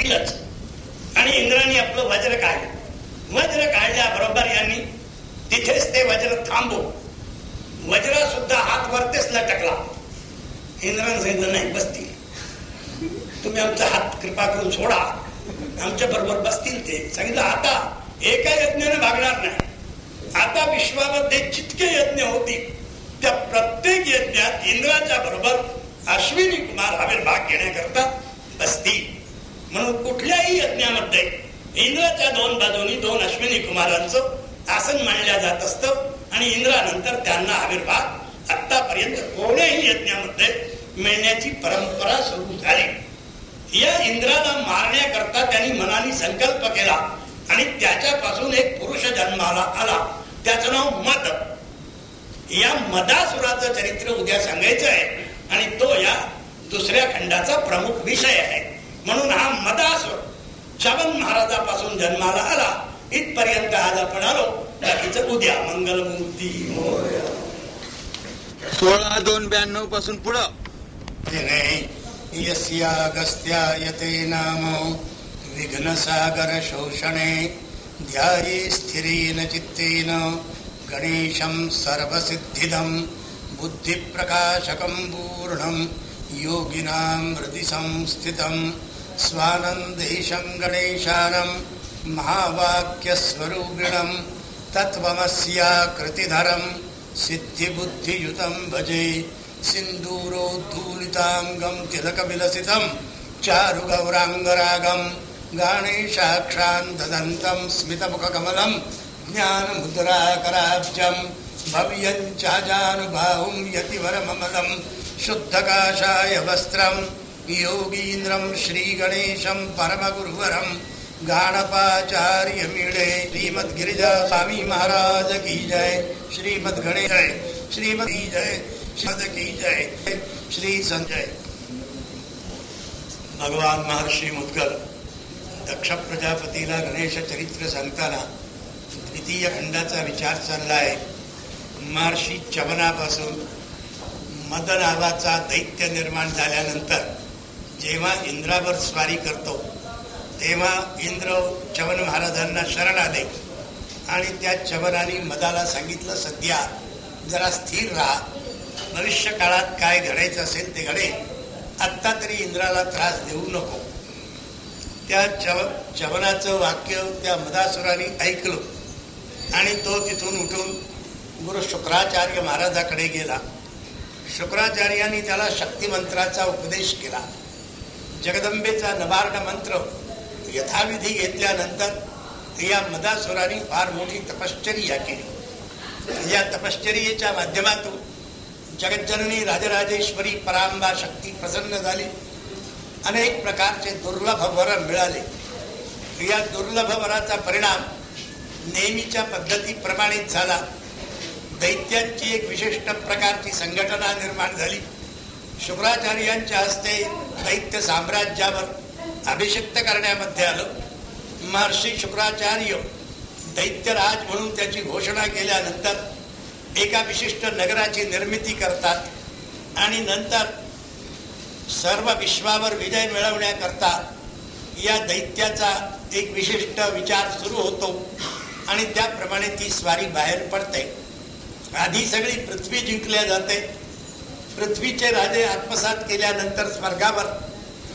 करतीलच आणि इंद्राने आपलं वज्र काढलं. वज्र काढल्याबरोबर यांनी तिथेच ते वज्र थांबो. वज्र सुद्धा हात वरतेच लटकला. इंद्राने सांगितलं नाही बसतील. तुम्ही आमचा हात कृपा करून सोडा. आमच्या बरोबर बसतील ते. सांगितलं आता एका यज्ञाने भागणार नाही. आता विश्वामध्ये जितके यज्ञ होतील त्या प्रत्येक यज्ञात इंद्राच्या बरोबर अश्विनी कुमार आविर्भाग घेण्याकरता बसतील. म्हणून कुठल्याही यज्ञामध्ये इंद्राच्या दोन बाजूनी दोन अश्विनी कुमारांचं आसन मांडल्या जात असतं आणि इंद्रानंतर त्यांना आविर्भाग आतापर्यंत कोण्याही यज्ञामध्ये मिळण्याची परंपरा सुरू झाली. या इंद्राला मारण्याकरता त्यांनी मनाने संकल्प केला आणि त्याच्यापासून एक पुरुष जन्माला आला. त्याचं नाव मद. या मदासुराचं चरित्र उद्या सांगायचं आहे आणि तो या दुसऱ्या खंडाचा प्रमुख विषय आहे. म्हणून हा मदासुर शवन महाराजापासून जन्माला आला. इथपर्यंत आज आपण आलो. बाकीच उद्या मंगलमूर्ती. सोळा दोन ब्याण्णवपासून पुढं. यस्यागस्त्यायते नाम. विघ्नसागर शोषणे. ध्याये स्थिरेन चित्तेन. गणेशं सर्वसिद्धिदं. बुद्धिप्रकाशकं पूर्णं. योगिनां हृदि संस्थितं स्वानन्देशं गणेशानं महावाक्यस्वरूपिणं तत्त्वमस्याकृतिधरं सिद्धिबुद्धियुतं भजे सिन्दूरोद्धूलिताङ्गं तिलकविलसितं चारुगौराङ्गरागं गाणेशाक्षान्तदन्तं स्मितमुखकमलं ज्ञानमुद्राकराब्जं भव्यं चाजानुबाहुं यतिवरममलं शुद्धकाशाय वस्त्रं योगीन्द्रं श्रीगणेशं परमगुरुवरं गाणपाचार्यमिळे श्रीमद्गिरिजा स्वामी महाराज की जय। श्रीमद गणेश जय। श्रीमद की जय। श्रीमद की जय। श्री संजय। भगवान महर्षी मुद्गल दक्ष प्रजापतीला गणेश चरित्र सांगताना द्वितीय खंडाचा विचार चालला आहे महर्षी चवनापासून मद नावाचा दैत्य निर्माण झाल्यानंतर जेव्हा इंद्रावर स्वारी करतो तेव्हा इंद्र चवन महाराजांना शरण आले. आणि त्या चवनाने मदाला सांगितलं सध्या जरा स्थिर राहा. भविष्य काळात काय घडायचं असेल ते घडे. आत्ता तरी इंद्राला त्रास देऊ नको. त्या चव चवनाचं वाक्य त्या मदासुराने ऐकलं. आणि तो तिथून उठून गुरु शुक्राचार्य महाराजाकडे गेला. शुक्राचार्यांनी त्याला शक्तिमंत्राचा उपदेश केला. जगदंबेचा नबार्ड मंत्र यथाविधी घेतल्यानंतर या मदासुराने फार मोठी तपश्चर्या केली. या तपश्चर्येच्या माध्यमातून जगज्जननी राजराजेश्वरी परांबा शक्ती प्रसन्न झाली. अनेक प्रकारचे दुर्लभ वर मिळाले. या दुर्लभ वराचा परिणाम नेहमीच्या पद्धतीप्रमाणेच झाला. दैत्यांची एक विशिष्ट प्रकारची संघटना निर्माण झाली. शुक्राचार्यांच्या हस्ते दैत्य साम्राज्यावर अभिषिक्त करण्यामध्ये आलं. महर्षी शुक्राचार्य दैत्यराज म्हणून त्याची घोषणा केल्यानंतर एका विशिष्ट नगराची निर्मिती करतात आणि नंतर सर्व विश्वावर विजय मिळवण्याकरता या दैत्याचा एक विशिष्ट विचार सुरू होतो आणि त्याप्रमाणे ती स्वारी बाहेर पडते. आधी सगळी पृथ्वी जिंकल्या जाते. पृथ्वीचे राजे आत्मसात केल्यानंतर स्वर्गावर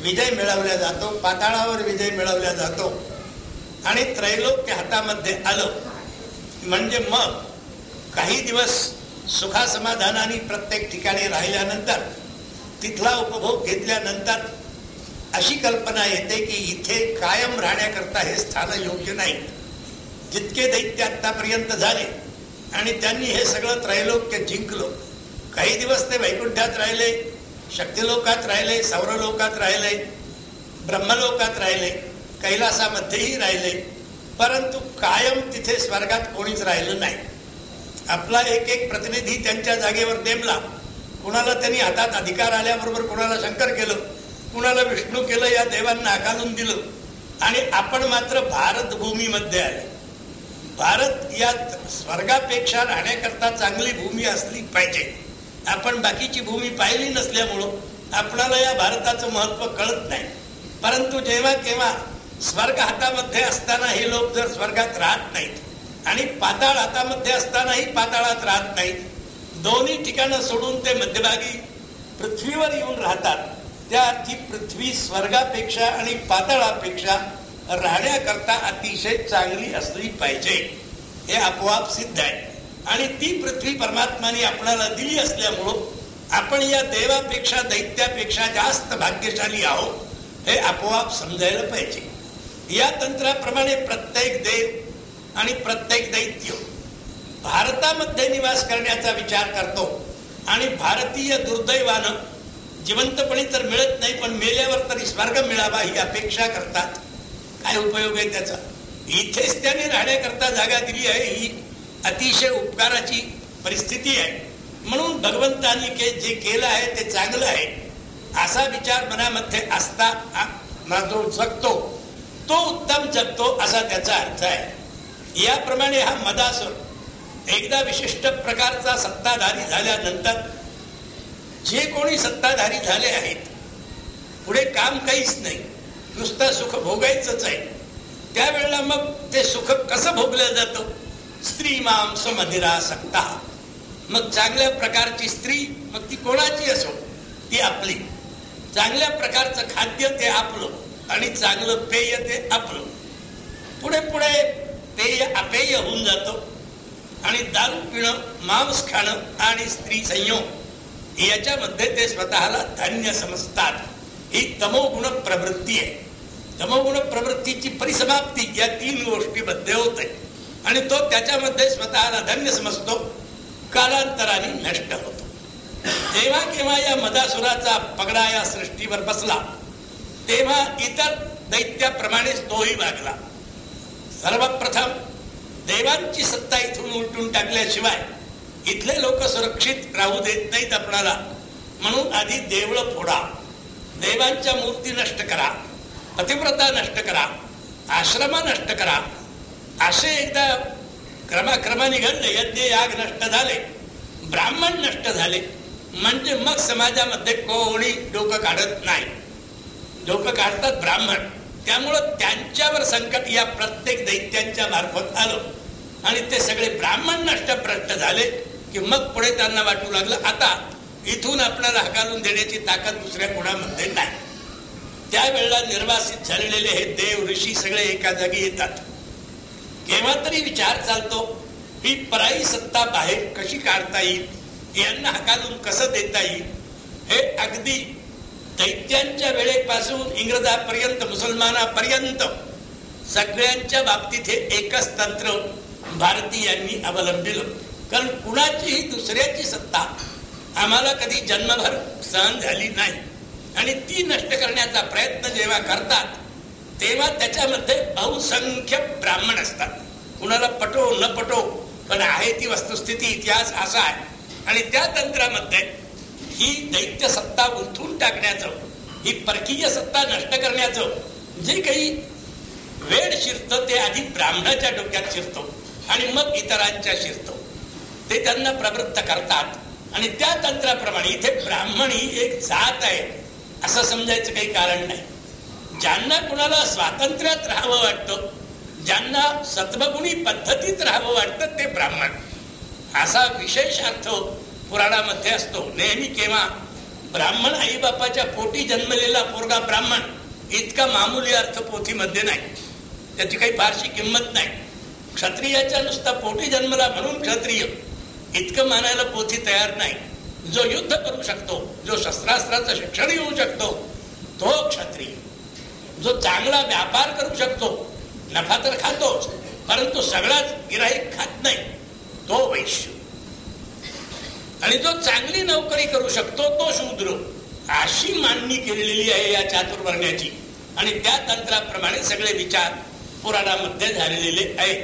विजय मिळवला जातो पाताळावर विजय मिळवला जातो. आणि त्रैलोक्य हातामध्ये आलं म्हणजे मग काही दिवस सुखासमाधानाने प्रत्येक ठिकाणी राहिल्यानंतर तिथला उपभोग घेतल्यानंतर अशी कल्पना येते की इथे कायम राहण्याकरता हे स्थान योग्य नाही. जितके दैत्य आत्तापर्यंत झाले आणि त्यांनी हे सगळं त्रैलोक्य जिंकलं काही दिवस ते वैकुंठात राहिले शक्तिलोकात राहिले सौरलोकात राहिले ब्रह्मलोकात राहिले कैलासामध्येही राहिले परंतु कायम तिथे स्वर्गात कोणीच राहिलं नाही. आपला एक एक प्रतिनिधी त्यांच्या जागेवर नेमला. कुणाला त्यांनी हातात अधिकार आल्याबरोबर कुणाला शंकर केलं कुणाला विष्णू केलं या देवांना आकालून दिलं आणि आपण मात्र भारत भूमीमध्ये आले. भारत या स्वर्गापेक्षा राहण्याकरता चांगली भूमी असली पाहिजे. आपण बाकीची भूमी पाहिली नसल्यामुळं आपणाला या भारताचं महत्त्व कळत नाही. परंतु जेव्हा केव्हा स्वर्ग हातामध्ये असताना हे लोक जर स्वर्गात राहत नाहीत आणि पाताळ हातामध्ये असतानाही पाताळात राहत नाहीत दोन्ही ठिकाणं सोडून ते मध्यभागी पृथ्वीवर येऊन राहतात त्या ती पृथ्वी स्वर्गापेक्षा आणि पाताळापेक्षा राहण्याकरता अतिशय चांगली असली पाहिजे. हे आपोआप सिद्ध आहे. आणि ती पृथ्वी परमात्माने आपणाला दिली असल्यामुळं आपण या देवापेक्षा दैत्यापेक्षा जास्त भाग्यशाली आहोत हे आपोआप समजायला पाहिजे. या तंत्राप्रमाणे प्रत्येक देव आणि प्रत्येक दैत्य भारतामध्ये निवास करण्याचा विचार करतो आणि भारतीय दुर्दैवानं जिवंतपणी तर मिळत नाही पण मेल्यावर तरी स्वर्ग मिळावा ही अपेक्षा करतात. काय उपयोग आहे त्याचा? इथेच त्याने राहण्याकरता जागा दिली आहे ही. अतिशय उपकाराची परिस्थिती आहे. म्हणून भगवंतानी के जे केलं आहे ते चांगलं आहे. असा विचार मनामध्ये असता मात्र जगतो. तो उत्तम जगतो असा त्याचा अर्थ आहे. याप्रमाणे हा मदासुर एकदा विशिष्ट प्रकारचा सत्ताधारी झाल्यानंतर जे कोणी सत्ताधारी झाले आहेत पुढे काम काहीच नाही. नुसतं सुख भोगायचंच आहे. त्यावेळेला मग ते सुख कसं भोगलं जातं? स्त्री मांस मदिरा सक्ता. मग चांगल्या प्रकारची स्त्री मग ती कोणाची असो? ती आपली. चांगल्या प्रकारचं खाद्य ते आपलं आणि चांगलं पेय ते आपलं. पुढे पुढे पेय अपेय होऊन जातो. आणि दारू पिणं मांस खाणं आणि स्त्री संयोग याच्यामध्ये ते स्वतःला धान्य समजतात. ही तमोगुण प्रवृत्ती आहे. तमोगुण प्रवृत्तीची परिसमाप्ती या तीन गोष्टीमध्ये होते. आणि तो त्याच्यामध्ये स्वतःला धन्य समजतो. कालांतराने नष्ट होतो. तेव्हा केव्हा या मदासुराचा पगडा या सृष्टीवर बसला तेव्हा इतर दैत्याप्रमाणेच तोही वागला. सर्वप्रथम देवांची सत्ता इथून उलटून टाकल्याशिवाय इथले लोक सुरक्षित राहू देत नाहीत आपणाला. म्हणून आधी देवळ फोडा देवांच्या मूर्ती नष्ट करा पतिव्रता नष्ट करा आश्रमा नष्ट करा असे एकदा क्रमाक्रमाने घडले यज्ञ याग नष्ट झाले. ब्राह्मण नष्ट झाले. म्हणजे मग समाजामध्ये कोणी डोकं काढत नाही. डोकं काढतात ब्राह्मण. त्यामुळं त्यांच्यावर संकट या प्रत्येक दैत्यांच्या मार्फत आलं. आणि ते सगळे ब्राह्मण नष्टप्रष्ट झाले की मग पुढे त्यांना वाटू लागलं आता इथून आपल्याला हकालून देण्याची ताकद दुसऱ्या कोणामध्ये नाही. त्यावेळेला निर्वासित झालेले हे देव ऋषी सगळे एका जागी येतात. केव्हा तरी विचार चालतो ही पराई सत्ता बाहेर कशी काढता येईल यांना हकालून कसं देता येईल हे अगदी दैत्यांच्या वेळेपासून इंग्रजापर्यंत मुसलमानापर्यंत सगळ्यांच्या बाबतीत हे एकच तंत्र भारतीयांनी अवलंबिलं कारण कुणाचीही दुसऱ्याची सत्ता आम्हाला कधी जन्मभर सहन झाली नाही. आणि ती नष्ट करण्याचा प्रयत्न जेव्हा करतात तेव्हा त्याच्यामध्ये बहुसंख्य ब्राह्मण असतात. कुणाला पटो न पटो पण आहे ती वस्तुस्थिती इतिहास असा आहे. आणि त्या तंत्रामध्ये ही दैत्य सत्ता उलथून टाकण्याचं ही परकीय सत्ता नष्ट करण्याचं जे काही वेळ शिरतं ते आधी ब्राह्मणाच्या डोक्यात शिरतो आणि मग इतरांच्या शिरतो. ते त्यांना प्रवृत्त करतात. आणि त्या तंत्राप्रमाणे इथे ब्राह्मण ही एक जात आहे. असं समजायचं काही कारण नाही. ज्यांना कुणाला स्वातंत्र्यात राहावं वाटतं ज्यांना सत्वगुणी पद्धतीत राहावं वाटतं ते ब्राह्मण. असा विशेष अर्थ पुराणामध्ये असतो. नेहमी केव्हा ब्राह्मण आईबापाच्या पोटी जन्मलेला पोरगा ब्राह्मण इतका मामूली अर्थ पोथीमध्ये नाही. त्याची काही फारशी किंमत नाही. क्षत्रियाच्या नुसता पोटी जन्मला म्हणून क्षत्रिय इतकं मानायला पोथी तयार नाही. जो युद्ध करू शकतो जो शस्त्रास्त्राचं शिक्षण घेऊ शकतो तो क्षत्रिय. जो चांगला व्यापार करू शकतो नफा तर खातोच परंतु सगळाच गिराईक खात नाही तो वैश्य. आणि जो चांगली नोकरी करू शकतो तो शूद्र. अशी मांडणी केलेली आहे या चातुर्वर्ण्याची. आणि त्या तंत्राप्रमाणे सगळे विचार पुराणामध्ये झालेले आहेत.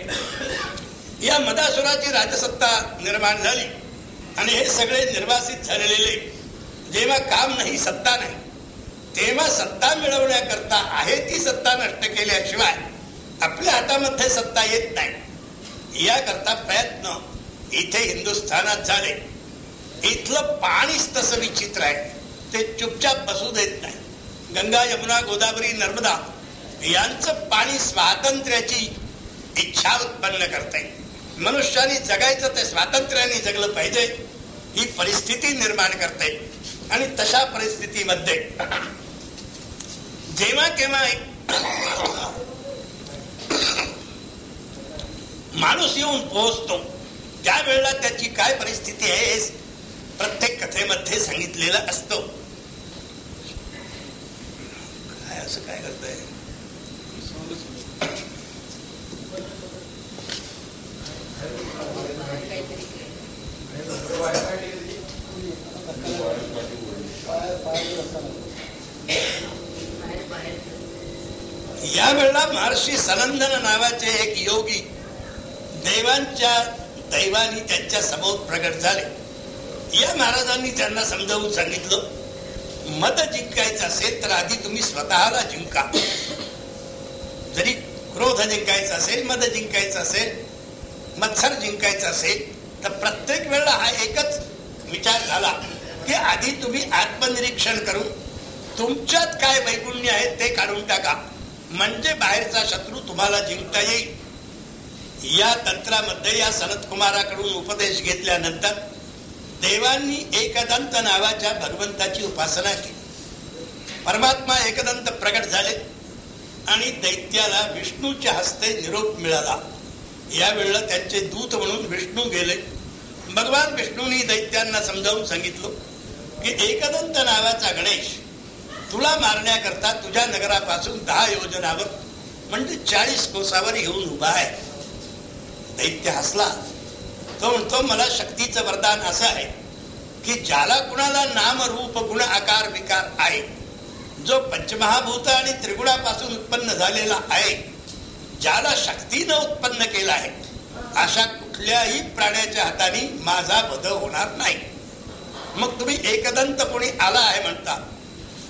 या मदासुराची राजसत्ता निर्माण झाली. आणि हे सगळे निर्वासित झालेले जेव्हा काम नाही सत्ता नाही. तेव्हा सत्ता मिळवण्याकरता आहे ती सत्ता नष्ट केल्याशिवाय आपल्या हातामध्ये सत्ता येत नाही. याकरता प्रयत्न इथे हिंदुस्थानात झाले. इथलं पाणीच तसं विचित्र आहे. ते चुपचाप बसू देत नाही. गंगा यमुना गोदावरी नर्मदा यांचं पाणी स्वातंत्र्याची इच्छा उत्पन्न करते. मनुष्याने जगायचं ते स्वातंत्र्याने जगलं पाहिजे. ही परिस्थिती निर्माण करते. आणि तशा परिस्थितीमध्ये जेव्हा केव्हा माणूस येऊन पोहोचतो त्यावेळेला त्याची काय परिस्थिती आहे प्रत्येक कथेमध्ये सांगितलेलं असतो. काय असं काय करताय या वेळेला महर्षी सनंदन नावाचे एक योगी देवांच्या दैवानी त्यांच्यासमोर प्रगट झाले. या महाराजांनी त्यांना समजावून सांगितलं मत जिंकायचं असेल तर आधी तुम्ही स्वतःला जिंका. जरी क्रोध जिंकायचा असेल मद जिंकायचं असेल मत्सर जिंकायचं असेल तर प्रत्येक वेळेला हा एकच विचार झाला की आधी तुम्ही आत्मनिरीक्षण करून तुमच्यात काय वैगुण्य आहे ते काढून टाका. म्हणजे बाहेरचा शत्रू तुम्हाला जिंकता येईल. या तंत्रामध्ये या सनत कुमाराकडून उपदेश घेतल्यानंतर देवांनी एकदंत नावाच्या भगवंताची उपासना केली. परमात्मा एकदंत प्रगट झाले आणि दैत्याला विष्णूच्या हस्ते निरोप मिळाला. यावेळेला त्यांचे दूत म्हणून विष्णू गेले. भगवान विष्णूंनी दैत्यांना समजावून सांगितलं की एकदंत नावाचा गणेश तुला मारण्याकरता तुझ्या नगरापासून दहा योजनावर म्हणजे चाळीस कोसावर येऊन उभा आहे. दैत्य हसला. तो म्हणतो मला शक्तीचं वरदान असं आहे की ज्याला कुणाला नाम रूप गुण आकार विकार आहे जो पंचमहाभूत आणि त्रिगुणापासून उत्पन्न झालेला आहे ज्याला शक्तीनं उत्पन्न केला आहे अशा कुठल्याही प्राण्याच्या हाताने माझा बद होणार नाही. मग तुम्ही एकदंत कोणी आला आहे म्हणता.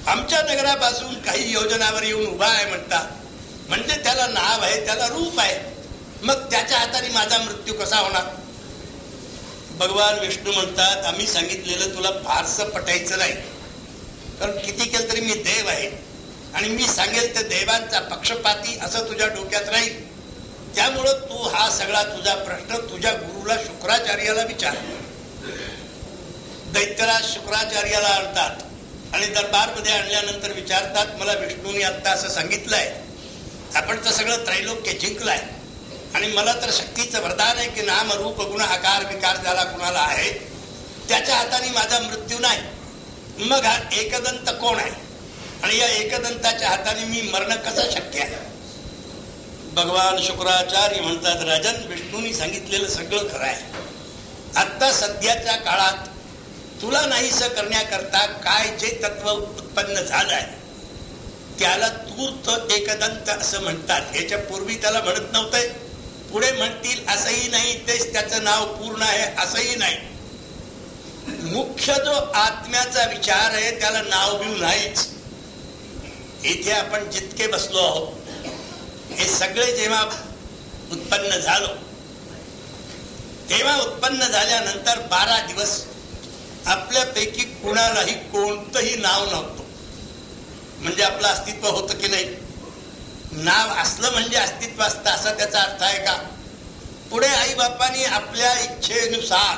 आमच्या नगरापासून काही योजनावर येऊन उभा आहे म्हणता म्हणजे त्याला नाव आहे त्याला रूप आहे. मग त्याच्या हाताने माझा मृत्यू कसा होणार? भगवान विष्णू म्हणतात आम्ही सांगितलेलं तुला फारसं पटायचं नाही. कारण किती केलं तरी मी देव आहे. आणि मी सांगेल तर देवांचा पक्षपाती असं तुझ्या डोक्यात राहील. त्यामुळं तू हा सगळा तुझा प्रश्न तुझ्या गुरुला शुक्राचार्याला विचार. दैत्यराज शुक्राचार्याला आणतात आणि दरबारमध्ये आणल्यानंतर विचारतात मला विष्णूने आत्ता असं सांगितलंय. आपण तर सगळं त्रैलोक्य जिंकलाय. आणि मला तर शक्तीचं वरदान आहे की नाम रूप गुण आकार विकार ज्याला कुणाला आहे त्याच्या हाताने माझा मृत्यू नाही. मग हा एकदंत कोण आहे? आणि या एकदंताच्या हाताने मी मरण कसं शक्य आहे? भगवान शुक्राचार्य म्हणतात राजन विष्णूंनी सांगितलेलं सगळं खरं आहे. आत्ता सध्याच्या काळात तुला नाहीस करण्याकरता काय जे तत्व उत्पन्न झालं आहे त्याला तूर्त एकदंत असं म्हणतात. याच्या पूर्वी त्याला म्हणत नव्हते. पुढे म्हणतील असंही नाही तेच त्याचं नाव पूर्ण आहे असंही नाही. मुख्य जो आत्म्याचा विचार आहे त्याला नाव बिव नाहीच. इथे आपण जितके बसलो आहोत हे सगळे जेव्हा उत्पन्न झालो तेव्हा उत्पन्न झाल्यानंतर बारा दिवस आपल्यापैकी कुणालाही कोणतंही नाव नव्हतं. म्हणजे आपलं अस्तित्व होतं की नाही? नाव असलं म्हणजे अस्तित्व असतं असा त्याचा अर्थ आहे का? पुढे आई बापानी आपल्या इच्छेनुसार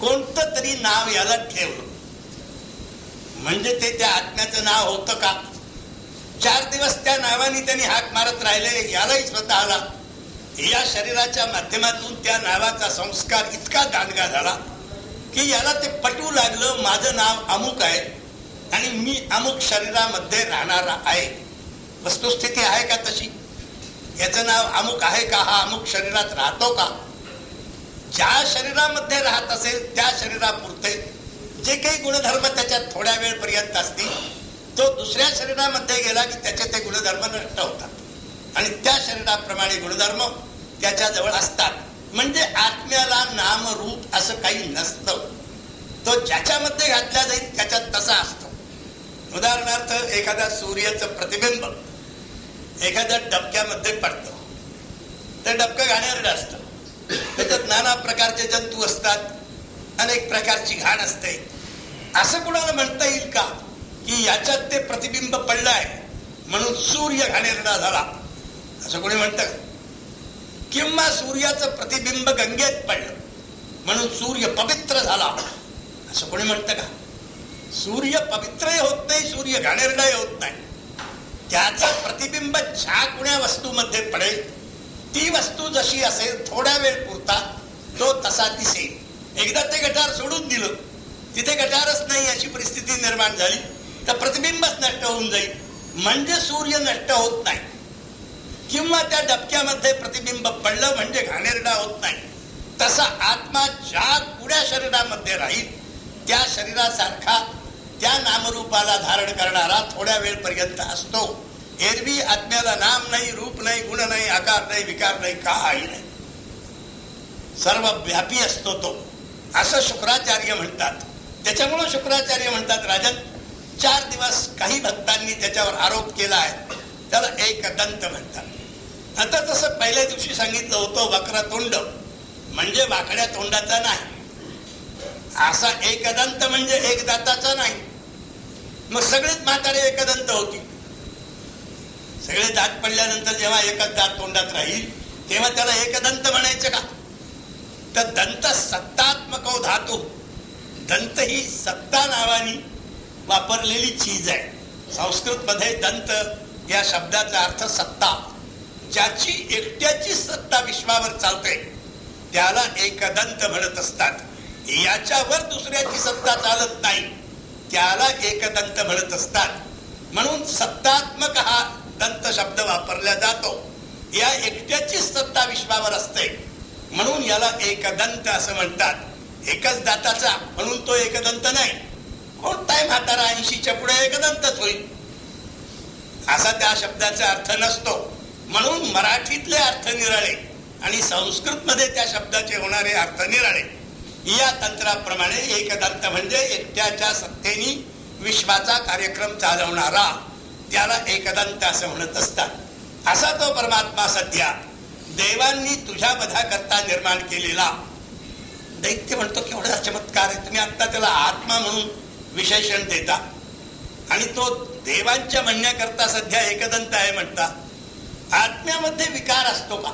कोणतं तरी नाव याला ठेवलं. म्हणजे ते त्या आत्म्याचं नाव होतं का? चार दिवस त्या नावाने त्यांनी हाक मारत राहिले यालाही स्वतःला या शरीराच्या माध्यमातून त्या नावाचा संस्कार इतका दांडगा झाला. की याला ते पटवू लागलं माझं नाव अमुक आहे आणि मी अमुक शरीरामध्ये राहणारा आहे. वस्तुस्थिती आहे का तशी? याचं नाव अमुक आहे का? हा अमुक शरीरात राहतो का? ज्या शरीरामध्ये राहत असेल त्या शरीरापुरते जे काही गुणधर्म त्याच्यात थोड्या वेळ पर्यंत असतील तो दुसऱ्या शरीरामध्ये गेला की त्याचे ते गुणधर्म नष्ट होतात. आणि त्या शरीराप्रमाणे गुणधर्म त्याच्याजवळ असतात. म्हणजे आत्म्याला नाम रूप असं काही नसतं. तो ज्याच्यामध्ये घातला जाईल त्याच्यात तसा असतो. उदाहरणार्थ एखाद्या सूर्याचं प्रतिबिंब एखाद्या डबक्यामध्ये पडतं. ते डबकं घाणेरडं असतं. त्याच्यात नाना प्रकारचे जंतू असतात अनेक प्रकारची घाण असते. असं कुणाला म्हणता येईल का? की याच्यात ते प्रतिबिंब पडलं आहे म्हणून सूर्य घाणेरडा झाला. असं कोणी म्हणतं? किंवा सूर्याचं प्रतिबिंब गंगेत पडलं. म्हणून सूर्य पवित्र झाला. असं कोणी म्हणतं का? सूर्य पवित्रही होत नाही सूर्य घाणेरडाही होत नाही. त्याचं प्रतिबिंब ज्या कुण्या वस्तूमध्ये पडेल ती वस्तू जशी असेल थोड्या वेळ पुरता तो तसा दिसेल. एकदा ते गटार सोडून दिलं. तिथे गटारच नाही अशी परिस्थिती निर्माण झाली. तर प्रतिबिंबच नष्ट होऊन जाईल. म्हणजे सूर्य नष्ट होत नाही. किंवा त्या डबक्यामध्ये प्रतिबिंब पडलं म्हणजे घाणेरडा होत नाही. तसा आत्मा ज्या कुड्या शरीरामध्ये राहील त्या शरीरासारखा त्या नामरूपाला धारण करणारा थोड्या वेळ पर्यंत असतो. एरवी आत्म्याला नाम नाही रूप नाही गुण नाही आकार नाही विकार नाही काही नाही. सर्व व्यापी असतो तो. असं शुक्राचार्य म्हणतात. त्याच्यामुळं शुक्राचार्य म्हणतात राजन चार दिवस काही भक्तांनी त्याच्यावर आरोप केला आहे. त्याला एक दंत म्हणतात. आता तसं पहिल्या दिवशी सांगितलं होतं वक्र तोंड. म्हणजे वाकड्या तोंडाचा नाही. असा एकदंत म्हणजे एक दाताचा नाही. मग सगळेच म्हातारे एकदंत होती. सगळे दात पडल्यानंतर जेव्हा एकच दात तोंडात राहील तेव्हा त्याला एकदंत म्हणायचं का? तर दंत सत्तात्मक हो धातू. दंत ही सत्ता नावानी वापरलेली चीज आहे. संस्कृत मध्ये दंत या शब्दाचा अर्थ सत्ता. ज्याची एकट्याची सत्ता विश्वावर चालते त्याला एकदंत म्हणत असतात. याच्यावर दुसऱ्याची सत्ता चालत नाही त्याला एकदंत म्हणत असतात. म्हणून सत्तात्मक हा दंत शब्द वापरला जातो. या एकट्याची सत्ता विश्वावर असते. म्हणून याला एकदंत असं म्हणतात. एकच दाताचा म्हणून तो एकदंत नाही. कोणताही म्हातारा ऐंशीच्या पुढे एकदंतच होईल? असा त्या शब्दाचा अर्थ नसतो. म्हणून मराठीतले अर्थ निराळे आणि संस्कृत मध्ये त्या शब्दाचे होणारे अर्थ निराळे या तंत्राप्रमाणे एकदंत म्हणजे एकट्याच्या सत्तेनी विश्वाचा कार्यक्रम चालवणारा त्याला एकदंत असं म्हणत असतात. असा तो परमात्मा सध्या देवांनी तुझ्या करता निर्माण केलेला दैत्य म्हणतो केवढा चमत्कार आहे. तुम्ही आत्ता त्याला आत्मा म्हणून विशेषण देता. आणि तो देवांच्या म्हणण्याकरता सध्या एकदंत आहे म्हणता. आत्म्यामध्ये विकार असतो का?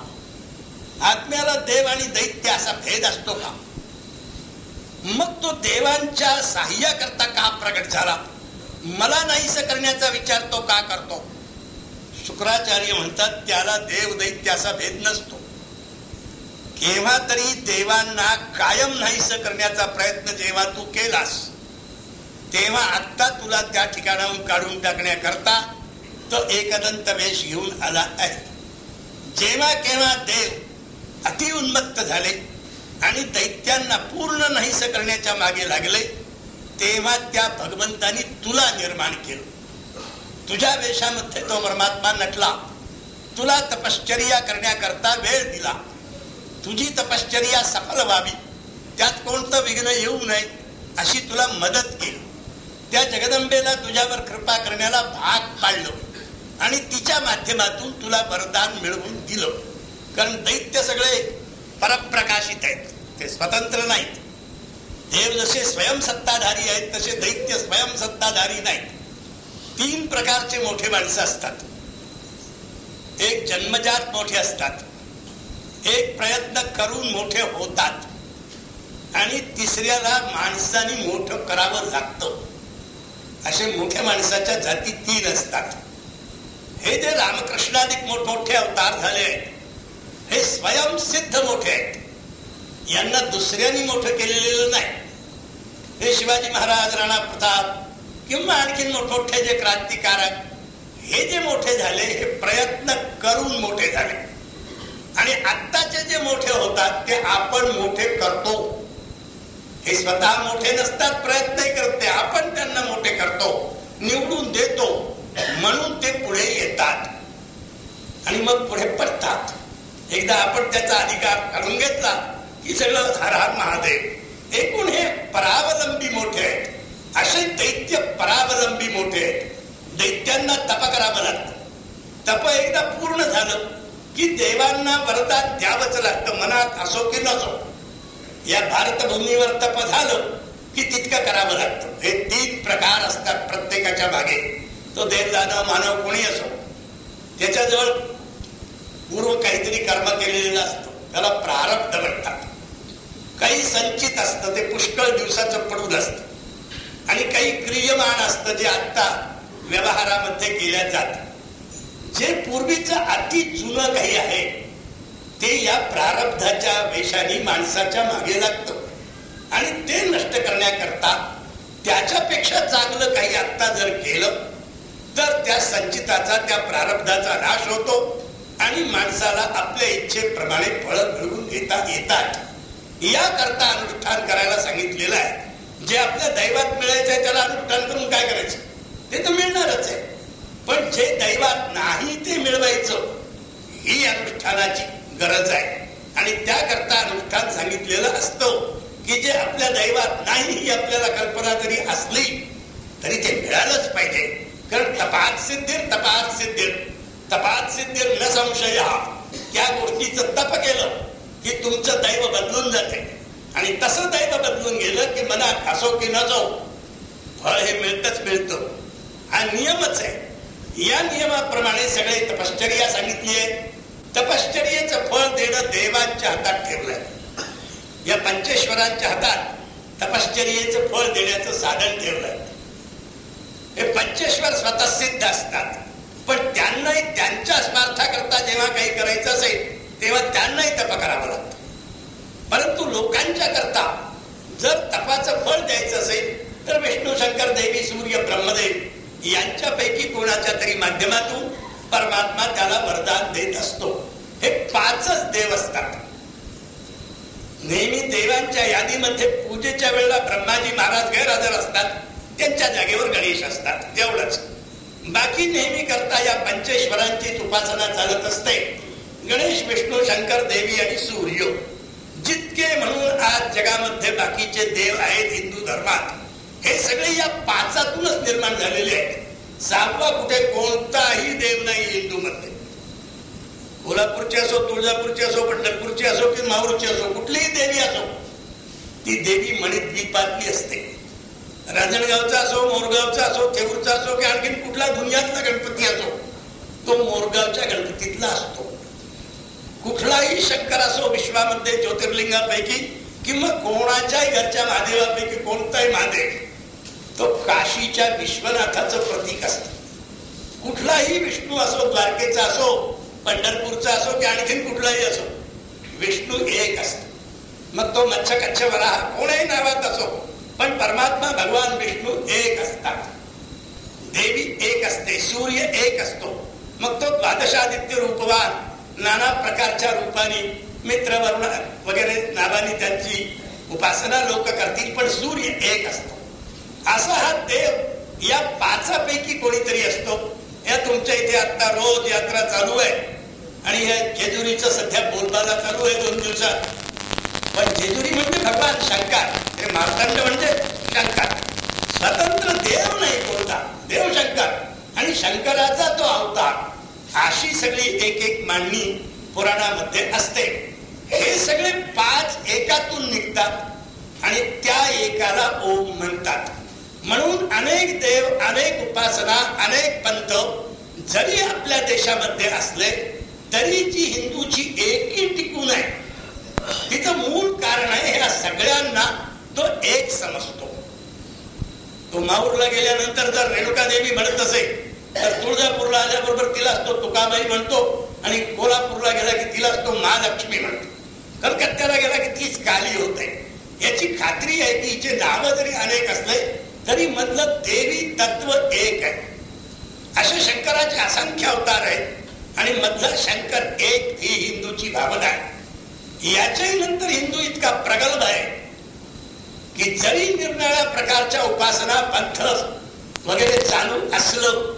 आत्म्याला देव आणि दैत्य असा भेद असतो का? मग तो देवांच्या सहाय्याकरता का प्रकट झाला? मला नाहीस करण्याचा विचार तो का करतो? शुक्राचार्य म्हणतात त्याला देव दैत्य असा भेद नसतो. केव्हा तरी देवांना कायम नाहीस करण्याचा प्रयत्न जेव्हा तू केलास तेव्हा आत्ता तुला त्या ठिकाणाहून काढून टाकण्याकरता तो एकदंत वेश घेऊन आला आहे. जेव्हा केव्हा देव अति उन्मत्त झाले आणि दैत्यांना पूर्ण नाहीस करण्याच्या मागे लागले तेव्हा त्या भगवंतानी तुला निर्माण केलं. तुझ्या वेशामध्ये तो परमात्मा नटला. तुला तपश्चर्या करण्याकरता वेळ दिला. तुझी तपश्चर्या सफल व्हावी. त्यात कोणतं विघ्न येऊ नये अशी तुला मदत केली. त्या जगदंबेला तुझ्यावर कृपा करण्याला भाग पाडलं आणि तिच्या माध्यमातून तुला वरदान मिळवून दिलं. कारण दैत्य सगळे परप्रकाशित आहेत. ते स्वतंत्र नाहीत. देव जसे स्वयंसत्ताधारी आहेत तसे दैत्य स्वयंसत्ताधारी नाहीत. तीन प्रकारचे मोठे माणसं असतात. एक जन्मजात मोठे असतात. एक प्रयत्न करून मोठे होतात. आणि तिसऱ्याला माणसाने मोठं करावं लागतं. असे मोठ्या माणसाच्या जाती तीन असतात. हे जे रामकृष्णाधिक मोठमोठे अवतार झाले आहेत हे स्वयंसिद्ध मोठे आहेत. यांना दुसऱ्यांनी मोठं केलेलं नाही. हे शिवाजी महाराज राणा प्रताप किंवा आणखीन मोठमोठे जे क्रांतिकारक हे जे मोठे झाले हे प्रयत्न करून मोठे झाले. आणि आत्ताचे जे मोठे होतात ते आपण मोठे करतो. हे स्वतः मोठे नसतात प्रयत्नही करते. आपण त्यांना मोठे करतो निवडून देतो. म्हणून ते पुढे येतात. आणि मग पुढे पडतात. एकदा आपण त्याचा अधिकार काढून घेतला की सगळं हर हर महादेव. एकूण हे परावलंबी मोठे आहेत. असे दैत्य परावलंबी मोठे आहेत. दैत्यांना तप करावं लागतं. तप एकदा पूर्ण झालं की देवांना वरदान द्यावंच लागतं मनात असो की नसो. या भारतभूमीवर तप झालं की तितकं करावं लागतं. हे तीन प्रकार असतात प्रत्येकाच्या मागे. तो देवदानव मानव कोणी असो. त्याच्याजवळ पूर्व काहीतरी कर्म केलेलं असतं. त्याला प्रारब्ध म्हणतात. काही संचित असतं ते पुष्कळ दिवसाचं पडून असत. आणि काही क्रियमान असतं जे आत्ता व्यवहारामध्ये केल्या जात जे पूर्वीचं अति जुनं काही आहे ते या प्रारब्धाच्या वेशाने माणसाच्या मागे लागतं. आणि ते नष्ट करण्याकरता त्याच्यापेक्षा चांगलं काही आत्ता जर केलं तर त्या संचिताचा त्या प्रारब्धाचा नाश होतो आणि माणसाला आपल्या इच्छेप्रमाणे फळ मिळवून घेता येतात. याकरता अनुष्ठान करायला सांगितलेलं आहे. जे आपल्या दैवात मिळायचं आहे त्याला अनुष्ठान करून काय करायचं? ते तर मिळणारच आहे. पण जे दैवात नाही ते मिळवायचं ही अनुष्ठानाची गरज आहे. आणि त्याकरता अनुष्ठान सांगितलेलं असतं की जे आपल्या दैवात नाही ही आपल्याला कल्पना जरी असली तरी ते मिळालंच पाहिजे. कारण तपात सिद्धीर तपात सिद्धीर. तपात सिद्धीर न संशय. त्या गोष्टीचं तप केलं की तुमचं दैव बदलून जाते. आणि तसं दैव बदलून गेलं की मनात असो की न जाऊ. फळ हे मिळतच मिळतं. हा नियमच आहे. या नियमाप्रमाणे सगळे तपश्चर्या सांगितली आहे तपश्चर्याचं फळ देणं देवांच्या हातात ठेवलंय या पंचेश्वरांच्या हातात तपश्चर्याचं फळ देण्याचं साधन ठेवलंय हे पंचेश्वर स्वतः सिद्ध असतात. पण त्यांनाही त्यांच्या स्मार्थाकरता जेव्हा काही करायचं असेल तेव्हा त्यांनाही तप करावं लागतं. परंतु लोकांच्या करता जर तपाचं फळ द्यायचं असेल तर विष्णू शंकर देवी सूर्य ब्रह्मदेव यांच्यापैकी कोणाच्या तरी माध्यमातून परमात्मा त्याला वरदान देत असतो. हे पाचच देव असतात नेहमी देवांच्या यादीमध्ये पूजेच्या वेळेला ब्रह्माजी महाराज गैरहजर असतात त्यांच्या जागेवर गणेश असतात तेवढंच बाकी नेहमी करता या पंचेश्वरांची उपासना चालत असते. गणेश विष्णू शंकर देवी आणि सूर्य. जितके म्हणून आज जगामध्ये बाकीचे देव आहेत हिंदू धर्मात हे सगळे या पाचातूनच निर्माण झालेले आहेत. सहावा कुठे कोणताही देव नाही हिंदू मध्ये कोल्हापूरची असो तुळजापूरची असो पंढरपूरची असो की माहूरची असो कुठलीही देवी असो ती देवी मणिद्वीपातली असते. राजणगावचा असो मोरगावचा असो थेऊरचा असो की आणखीन कुठला दुनियातला गणपती असो तो मोरगावच्या गणपतीतला असतो. कुठलाही शंकर असो विश्वामध्ये ज्योतिर्लिंगापैकी किंवा कोणाच्याही घरच्या महादेवापैकी कोणताही महादेव तो काशीच्या विश्वनाथाचं प्रतीक असत. कुठलाही विष्णू असो द्वारकेचा असो पंढरपूरचा असो की आणखीन कुठलाही असो विष्णू एक असतो. मग तो मच्छ कच्छ वरा कोणाही नावात असो पण परमात्मा भगवान विष्णू एक असतात. देवी एक असते सूर्य एक असतो. मग तो द्वादशादित्य रूपवान नाना प्रकारच्या रूपाने मित्र वरुण वगैरे नावाने त्यांची उपासना लोक करतील पण सूर्य एक असतो. असा हा देव या पाचापैकी कोणीतरी असतो. या तुमच्या इथे आता रोज यात्रा चालू आहे. आणि या जेजुरीचं सध्या बोलबाला चालू आहे दोन दिवसात. पण जेजुरी म्हणजे भगवान शंकर. हे मार्तंड म्हणजे शंकर. स्वतंत्र देव नाही कोणता. देव शंकर. आणि शंकराचा तो अवतार. अशी सगळी एक एक मांडणी पुराणामध्ये असते. हे सगळे पाच एकातून निघतात आणि त्या एकाला ओम म्हणतात. म्हणून अनेक देव अनेक उपासना अनेक पंथ जरी आपल्या देशामध्ये असले तरी जी हिंदूची एकी टिकून आहे तिचं मूळ कारण आहे ह्या सगळ्यांना तो एक समजतो. तो माऊरला गेल्यानंतर जर रेणुका देवी म्हणत असेल तर तुळजापूरला आल्याबरोबर तिला असतो तुकाबाई म्हणतो आणि कोल्हापूरला गेला की तिला असतो महालक्ष्मी म्हणतो. कलकत्त्याला गेला की तीच काली होते. याची खात्री आहे की हिचे नाव जरी अनेक असले तरी मधलं देवी तत्व एक आहे. असे शंकराचे असंख्य अवतार आहेत. आणि मधला शंकर एक ही हिंदूची भावना आहे. याच्याही नंतर हिंदू इतका प्रगल्भ आहे की जरी निरनिळ्या प्रकारच्या उपासना पंथ वगैरे चालू असलं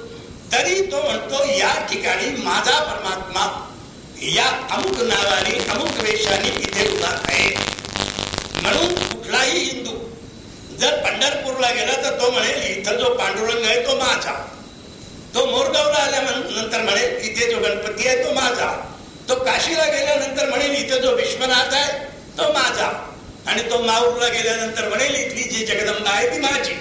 तरी तो म्हणतो या ठिकाणी माझा परमात्मा या अमुक नावाने अमुक वेशाने इथे उभा आहे. म्हणून कुठलाही हिंदू जर पंढरपूरला गेला तर तो म्हणेल इथं जो पांडुरंग आहे तो माझा. तो मोरगावला आल्यानंतर म्हणेल इथे जो गणपती आहे तो माझा. तो काशीला गेल्यानंतर म्हणेल इथे जो विश्वनाथ आहे तो माझा. आणि तो माऊरला गेल्यानंतर म्हणेल इथली जी जगदंबा आहे ती माझी.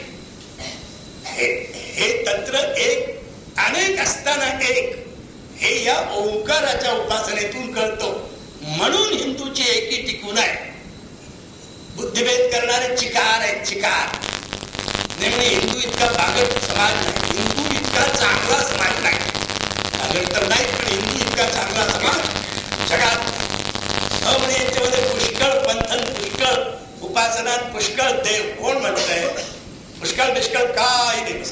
हे हे तंत्र एक अनेक असताना एक. हे या ओंकाराच्या उपासनेतून कळतो. म्हणून हिंदूची एकी टिकून आहे. बुद्धिभेद करणारे चिकार आहेत चिकार. नेमणे हिंदू इतका बागड समाज नाही. हिंदू इतका चांगला समाज नाही. बागड तर नाही पण हिंदू इतका चांगला समाज जगात म्हणजे यांच्यामध्ये पुष्कळ पंथन पुष्कळ उपासनात पुष्कळ देव. कोण म्हणतंय? पुष्कळ पुष्कळ काय नाही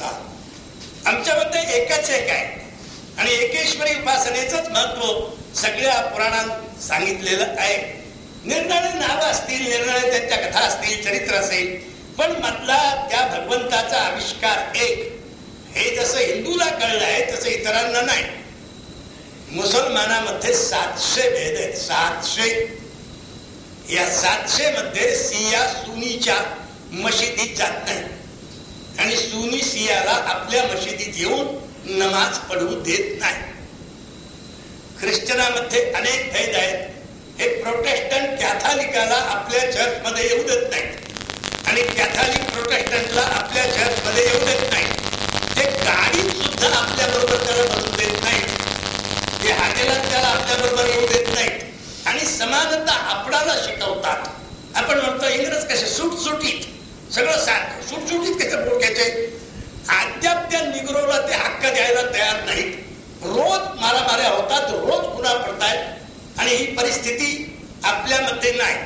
आमच्यामध्ये एकच एक आहे. आणि एकेश्वरी उपासनेच महत्त्व सगळ्या पुराणात सांगितलेलं आहे. निर्णय नाव असतील निर्णय त्यांच्या कथा असतील चरित्र असेल पण मधला त्या भगवंताचा आविष्कार एक. हे जसं हिंदूला कळलं आहे तसं इतरांना नाही. मुसलमानामध्ये सातशे भेद आहेत सातशे. या सातशे मध्ये सिया सुनीच्या मशिदीत जात नाही. आणि सुनी सियाला आपल्या मशिदीत येऊन नमाज पढवू देत नाही. ख्रिश्चनामध्ये अनेक भेद आहेत. हे प्रोटेस्टंट कॅथॉलिकाला आपल्या चर्च मध्ये येऊ देत नाही आणि कॅथॉलिक प्रोटेस्टंटला आपल्या चर्च मध्ये येऊ देत नाही ते गाडीत सुद्धा आपल्या बरोबर त्याला बसू देत नाही ते हातेला त्याला आपल्या बरोबर येऊ देत नाहीत. आणि समानता आपणाला शिकवतात. आपण म्हणतो इंग्रज कसे सुटसुटीत. सगळं सारखं. सुटसुटीत कसं बोलक्याचे अद्याप त्या निग्रोला ते हक्क द्यायला तयार नाहीत. रोज मारामाऱ्या होतात रोज गुन्हा पडतायत आणि ही परिस्थिती आपल्यामध्ये नाही.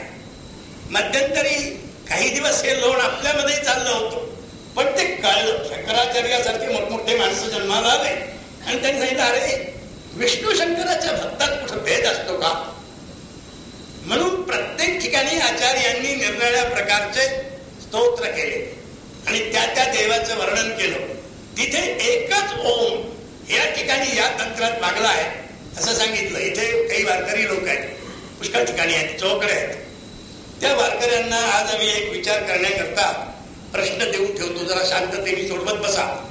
मध्यंतरी काही दिवस हे लोण आपल्यामध्ये चाललं होतं. पण ते कळलं शंकराचार्यासारखे मोठमोठे माणसं जन्माला आले. आणि त्यांनी सांगितलं अरे विष्णू शंकराच्या भक्तात कुठं भेद असतो का? म्हणून प्रत्येक ठिकाणी आचार्यांनी निरनिळ्या प्रकारचे स्तोत्र केले. आणि त्या त्या देवाचं वर्णन केलं. तिथे एकच ओम या ठिकाणी या तंत्रात मागला आहे. असं सांगितलं. इथे काही वारकरी लोक आहेत. पुष्कळ ठिकाणी आहेत. चौकडे आहेत. त्या वारकऱ्यांना आज आम्ही एक विचार करण्याकरता प्रश्न देऊन ठेवतो. जरा शांततेने सोडवत बसा.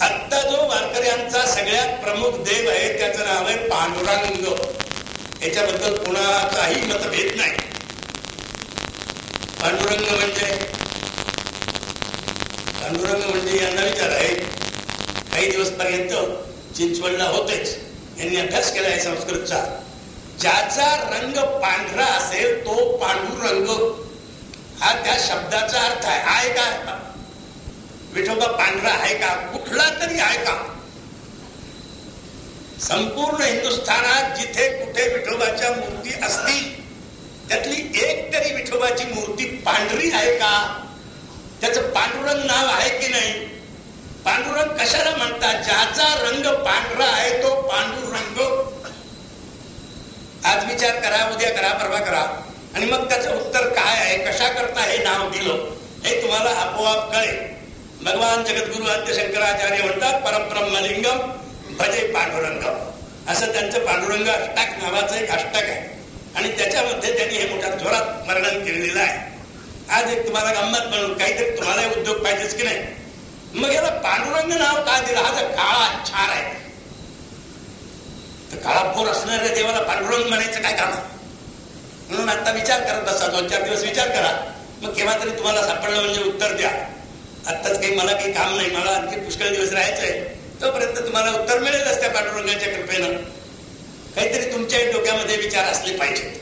आत्ता जो वारकऱ्यांचा सगळ्यात प्रमुख देव आहे त्याचं नाव आहे पांडुरंग. याच्याबद्दल कोणाचाही मतभेद नाही. पांडुरंग म्हणजे? पांडुरंग म्हणजे यांना विचार आहे. काही दिवस पर्यंत चिंचवडला होतेच. यांनी अभ्यास केला आहे संस्कृतचा. ज्याचा रंग पांढरा असेल तो पांडुरंग हा त्या शब्दाचा अर्थ आहे. आहे का विठोबा पांढरा आहे का? कुठला तरी आहे का? संपूर्ण हिंदुस्थानात जिथे कुठे विठोबाच्या मूर्ती असतील त्यातली एक तरी विठोबाची मूर्ती पांढरी आहे का? त्याचं पांडुरंग नाव आहे की नाही? पांडुरंग कशाला म्हणतात? ज्याचा रंग पांढरा आहे तो पांडुरंग. आज विचार करा उद्या करा परवा करा. आणि मग त्याचं उत्तर काय आहे? कशा करता हे नाव दिलं? हे तुम्हाला आपोआप कळेल. भगवान जगद्गुरु आद्य शंकराचार्य म्हणतात परब्रह्मलिंगम भजे पांडुरंग असं त्यांचं पांडुरंग अष्टाक नावाचं एक अष्टक आहे. आणि त्याच्यामध्ये त्यांनी हे मोठ्या जोरात वर्णन केलेलं आहे. आज एक तुम्हाला गंमत म्हणून काहीतरी तुम्हाला उद्योग पाहिजेच की नाही? मग याला पांडुरंग नाव का दिलं? हा जर काळा छार आहे. तर काळा पोर असणाऱ्या देवाला पांडुरंग म्हणायचं काय काम म्हणून आता विचार करत बसा. दोन चार दिवस विचार करा. मग केव्हा तरी तुम्हाला सापडलं म्हणजे उत्तर द्या. आत्ताच काही मला काही काम नाही. मला आणखी पुष्कळ दिवस राहायचंय. तोपर्यंत तुम्हाला उत्तर मिळेलच त्या पांडुरंगाच्या कृपेनं. काहीतरी तुमच्या डोक्यामध्ये विचार असले पाहिजेत.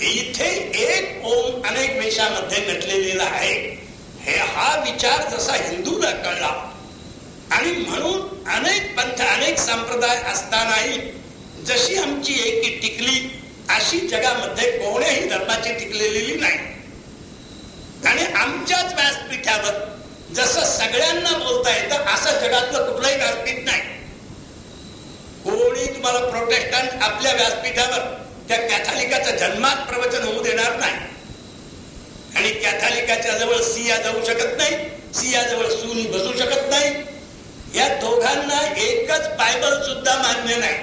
इथे एक ओम अनेक वेशामध्ये नटलेलेला आहे. हे हा विचार जसा हिंदूला कळला आणि म्हणून अनेक पंथ अनेक संप्रदाय असतानाही जशी आमची एकी टिकली अशी जगामध्ये कोण्याही धर्माची टिकलेली नाही. आणि आमच्याच व्यासपीठावर जसं सगळ्यांना बोलता येतं असं जगातलं कुठलंही व्यासपीठ नाही. कोणी तुम्हाला प्रोटेस्टंट आपल्या व्यासपीठावर त्या कॅथॉलिकाचं जन्मात प्रवचन होऊ देणार नाही. आणि कॅथॉलिकाच्या जवळ सिया जाऊ शकत नाही सिया जवळ सुनी बसू शकत नाही. या दोघांना एकच बायबल सुद्धा मान्य नाही.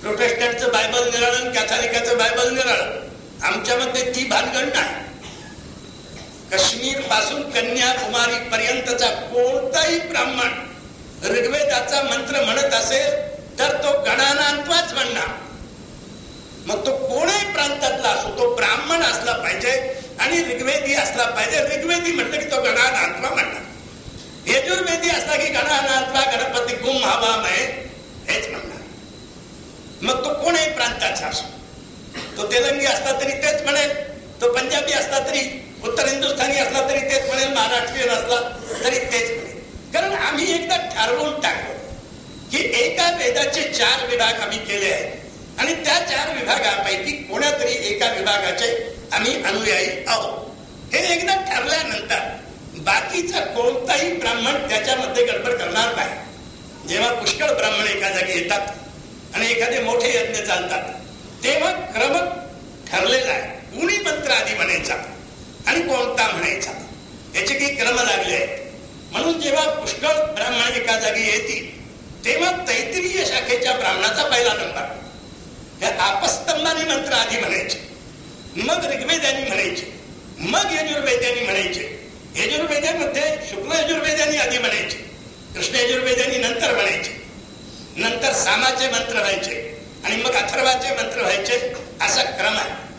प्रोटेस्टंटचं बायबल निराळं कॅथॉलिकाचं बायबल निराळं. आमच्यामध्ये ती भानगड नाही काश्मीरपासून कन्याकुमारी पर्यंतचा कोणताही ब्राह्मण ऋग्वेदाचा मंत्र म्हणत असेल तर तो गणानांतवाच म्हणणार मग तो कोणही प्रांतातला असो तो ब्राह्मण असला पाहिजे आणि ऋग्वेदी असला पाहिजे. ऋग्वेदी म्हटलं की तो गणानात्मा म्हणणार यजुर्वेदी असला की गणानात्मा गणपती गुम हवा मय हेच म्हणणार मग तो कोणही प्रांताचा असो तो तेलंगी असला तरी तेच म्हणेल तो पंजाबी असला तरी उत्तर हिंदुस्थानी असला तरी तेच म्हणेल महाराष्ट्रीयन असला तरी तेच म्हणेल. कारण आम्ही एकदा ठरवून टाकलो की एका वेदाचे चार विभाग आम्ही केले आहेत. आणि त्या चार विभागापैकी कोणातरी एका विभागाचे आम्ही अनुयायी आहोत. हे एकदा ठरल्यानंतर बाकीचा कोणताही ब्राह्मण त्याच्यामध्ये गडबड करणार नाही. जेव्हा पुष्कळ ब्राह्मण एका जागी येतात आणि एखादे मोठे यज्ञ चालतात तेव्हा क्रम ठरलेला आहे. कुणी मंत्र आधी म्हणायचा आणि कोणता म्हणायचा. याचे काही क्रम लागले आहेत. म्हणून जेव्हा पुष्कळ ब्राह्मण एका जागी येतील तेव्हा तैत्रीय शाखेच्या ब्राह्मणाचा पहिला नंबर. या तापस्तंभाने मंत्र आधी म्हणायचे. मग ऋग्वेदानी म्हणायचे. मग यजुर्वेदानी म्हणायचे. यजुर्वेदामध्ये शुक्ल यजुर्वेदानी आधी म्हणायचे. कृष्ण यजुर्वेदानी नंतर म्हणायचे. नंतर सामाचे मंत्र व्हायचे आणि मग अथर्वाचे मंत्र व्हायचे. असा क्रम आहे.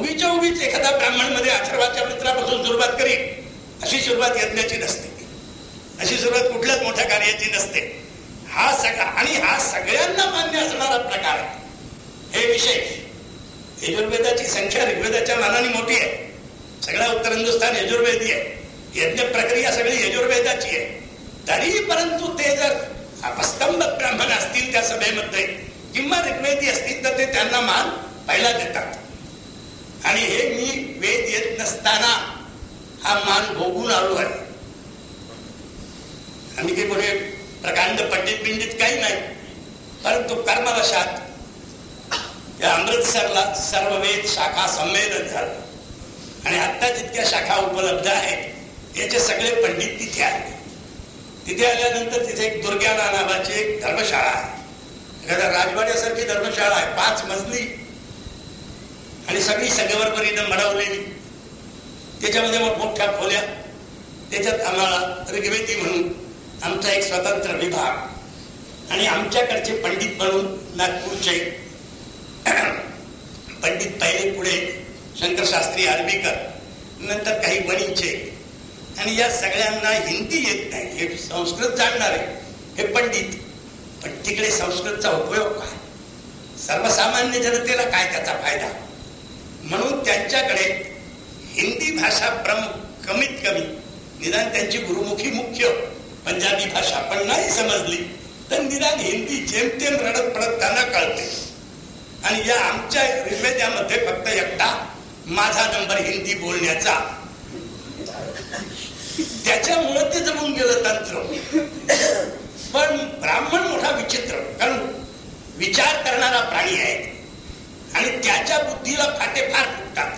उभीच्या उभीच एखादा ब्राह्मणमध्ये अथर्वाच्या मंत्रापासून सुरुवात करील अशी सुरुवात यज्ञाची नसते. अशी सुरुवात कुठल्याच मोठ्या कार्याची नसते. हा सगळा आणि हा सगळ्यांना मान्य असणारा प्रकार आहे. हे विशेष यजुर्वेदाची संख्या ऋग्वेदाच्या मानाने मोठी आहे. सगळा उत्तर हिंदुस्थान यजुर्वेदी आहे. यज्ञ प्रक्रिया सगळी यजुर्वेदाची आहे. तरी परंतु ते जर अपस्तंभ ब्राह्मण असतील त्या सभेमध्ये किंवा ऋग्वेदी असतील तर ते त्यांना मान पहिला देतात. आणि हे मी वेद येत नसताना हा मान भोगून आलो आहे. आम्ही ते पुढे प्रकांड पंडित पिंडित काही नाही. परंतु कर्मवशात या अमृतसरला सर्व वेद शाखा संमेलन झालं. आणि आता जितक्या शाखा उपलब्ध आहेत याचे सगळे पंडित तिथे आले. तिथे आल्यानंतर तिथे एक दुर्ग्याना नावाची एक धर्मशाळा आहे. एखाद्या राजवाड्यासारखी धर्मशाळा आहे पाच मजली. आणि सगळी संगमरपरीनं मडवलेली. त्याच्यामध्ये मग मोठ्या खोल्या त्याच्यात आम्हाला ऋग्वेदी म्हणून आमचा एक स्वतंत्र विभाग. आणि आमच्याकडचे पंडित म्हणून नागपूरचे पंडित पहिले पुढे शंकरशास्त्री आर्मीकर नंतर काही वणीचे. आणि या सगळ्यांना हिंदी येत नाही. हे संस्कृत जाणणारे हे पंडित. पण तिकडे संस्कृतचा उपयोग काय? सर्वसामान्य जनतेला काय त्याचा फायदा? म्हणून त्यांच्याकडे हिंदी भाषा प्रमुख कमीत कमी निदान त्यांची गुरुमुखी मुख्य पंजाबी भाषा पण नाही समजली तर निदान हिंदी जेमतेम रडत पडत त्यांना कळते. आणि या आमच्या रिमेद्यामध्ये फक्त एकटा माझा नंबर हिंदी बोलण्याचा. त्याच्यामुळं ते जमून गेलं तंत्र. पण ब्राह्मण मोठा विचित्र कारण विचार करणारा प्राणी आहे. आणि त्याच्या बुद्धीला फाटे फार फुटतात.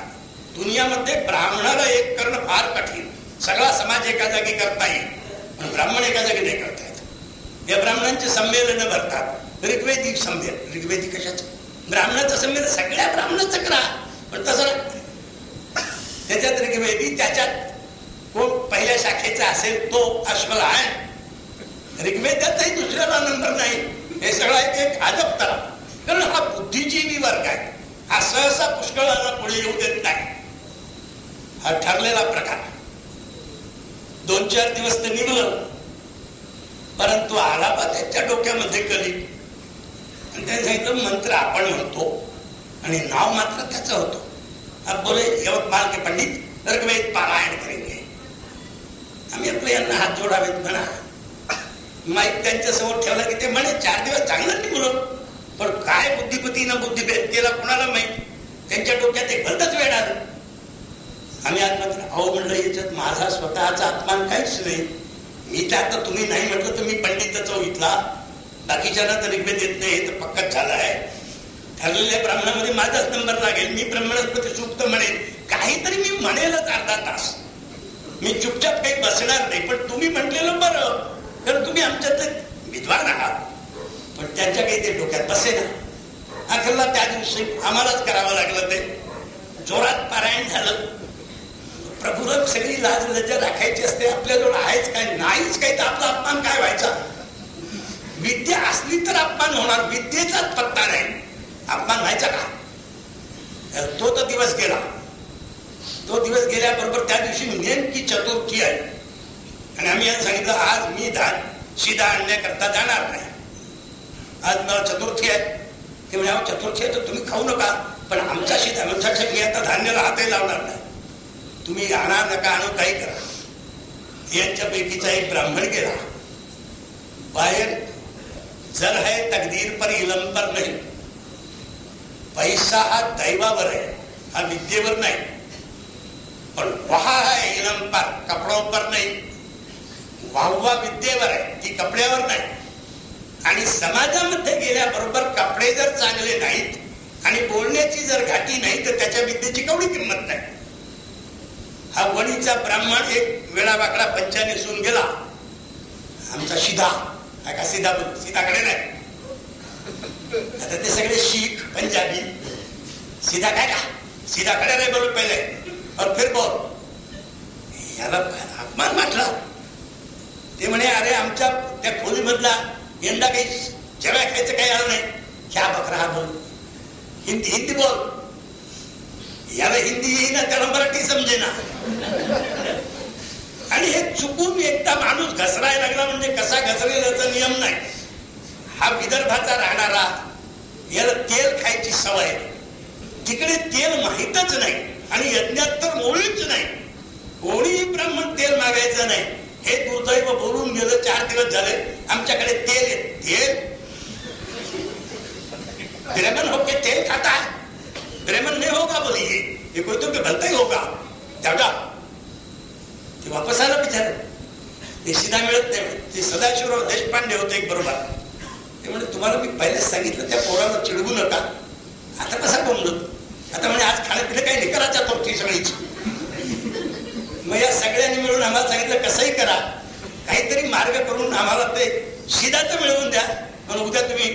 दुनियामध्ये ब्राह्मणाला एक करणं फार कठीण. सगळा समाज एका जागी करता येईल पण ब्राह्मण एका जागी नाही करता येत. या ब्राह्मणांचे संमेलन भरतात. ऋग्वेदी संमेलन ऋग्वेदी कशाचं? ब्राह्मणाचं संमेलन म्हणजे सगळ्या ब्राह्मणाचं करा. पण तसं त्याच्यात ऋग्वेदी त्याच्यात कोण पहिल्या शाखेचा असेल तो अश्वल आहे. ऋग्वेदाचाही दुसऱ्याला नंबर नाही. हे सगळं एक अजब करा. कारण हा बुद्धिजीवी वर्ग आहे. हा सहसा पुष्कळाला पुढे येऊ देत नाही. हा ठरलेला प्रकार. दोन चार दिवस तर निघलं. परंतु आला बा त्याच्या डोक्यामध्ये कली आणि त्याने सांगितलं मंत्र आपण म्हणतो आणि नाव मात्र त्याचं होतं. बोले यवतमाल के पंडित ऋग्वेद पारायण करेंगे. आम्ही आपले यांना हात जोडावेत म्हणा. माईक त्यांच्यासमोर ठेवला की ते म्हणे चार दिवस चांगलं नाही बोलत पण काय बुद्धिपतीनं बुद्धिभेद केला कुणाला माहीत? त्यांच्या डोक्यात एक भलतच वेळ आलं. आम्ही आज मात्र अहो म्हणलं याच्यात माझा स्वतःचा आत्मान काहीच नाही. मी तर आता तुम्ही नाही म्हटलं तर मी पंडितच इथला. बाकीच्यांना तर ऋग्वेद येत नाही हे तर पक्कच झालं आहे. ठरलेल्या ब्राह्मणामध्ये माझाच नंबर लागेल. मी ब्रह्मणस्पती सुप्त म्हणेन. काहीतरी मी म्हणेलच अर्धा तास. मी चुपचाप काही बसणार नाही पण तुम्ही म्हटलेलं बरं. कारण तुम्ही आमच्यात विद्वान आहात. पण त्यांच्या काही ते डोक्यात बसे ना अखेरला त्या दिवशी आम्हालाच करावं लागलं ते. जोरात पारायण झालं. प्रभूरक सगळी लाज लज्जा राखायची असते. आपल्याजवळ आहेच काय नाहीच काही तर आपला अपमान काय व्हायचा? विद्या असली तर अपमान होणार. विद्येचाच पत्ता नाही. अपमान व्हायचा का तो तर दिवस गेला. तो दिवस गेल्याबरोबर त्या दिवशी नेमकी चतुर्थी आहे. आणि आम्ही यांना सांगितलं आज मी धान शिदा आणण्याकरता जाणार नाही. आज मला चतुर्थी आहे. ते म्हणजे चतुर्थी आहे तर तुम्ही खाऊ नका पण आमचा शिदा आमच्यासाठी मी आता धान्याला हातही लावणार नाही. तुम्ही आणा नका आणू काही करा. यांच्यापैकीचा एक ब्राह्मण गेला. बाहेर जर है तकदीर पर इलम पर नाही पैसा हा दैवावर आहे हा विद्येवर नाही पण वहा है इलम पर कपडों पर नाही वाहवा विद्येवर आहे ती कपड्यावर नाही। आणि समाजामध्ये गेल्याबरोबर कपडे जर चांगले नाहीत आणि बोलण्याची जर घाटी नाही तर त्याच्या विद्येची कवडी किंमत नाही. हा वणीचा ब्राह्मण एक वेळा वाकडा पंचाने नेसून गेला. आमचा शिधा का सीधा सीताकडे नाही. आता ते सगळे शीख पंजाबी. सीधा काय का? सीधाकडे नाही बोलू पहिले. और फिर बोल. याला अपमान म्हटला? ते म्हणे अरे आमच्या त्या खोलीमधला यंदा काही जेव्हा खायचं काही आलं नाही. ह्या बकरा हा बोल. हिंदी हिंदी बोल. याला हिंदी येईना त्याला मराठी समजेना. आणि हे चुकून एकदा माणूस घसरायला लागला म्हणजे कसा घसरेल याचा नियम नाही. हा विदर्भाचा राहणारा याला तेल खायची सवय तिकडे तेल माहीतच नाही आणि यज्ञात तर मुळीच नाही. कोणीही ब्राह्मण तेल मागायचं नाही. हे दुर्दैव बोलून गेलं चार दिवस झाले. आमच्याकडे तेल आहे. तेल? हो होके तेल खाता ब्रेमन नाही होगा बोलिए ये. कोई तो भलता ही होगा. जागा ते वापस आलं बिचार. ते सीधा मिळत नाही. ते सदाशिवराव देशपांडे होते एक बरोबर. ते म्हणजे तुम्हाला मी पहिलेच सांगितलं त्या पोराला चिडवू नका. आता कसा बोललो आता म्हणजे आज खाणं पिणं काही नाही करायचं तो ती सगळीच. मग या सगळ्यांनी मिळून आम्हाला सांगितलं कसंही करा. काहीतरी मार्ग करून आम्हाला ते शिदाचं मिळवून द्या पण उद्या तुम्ही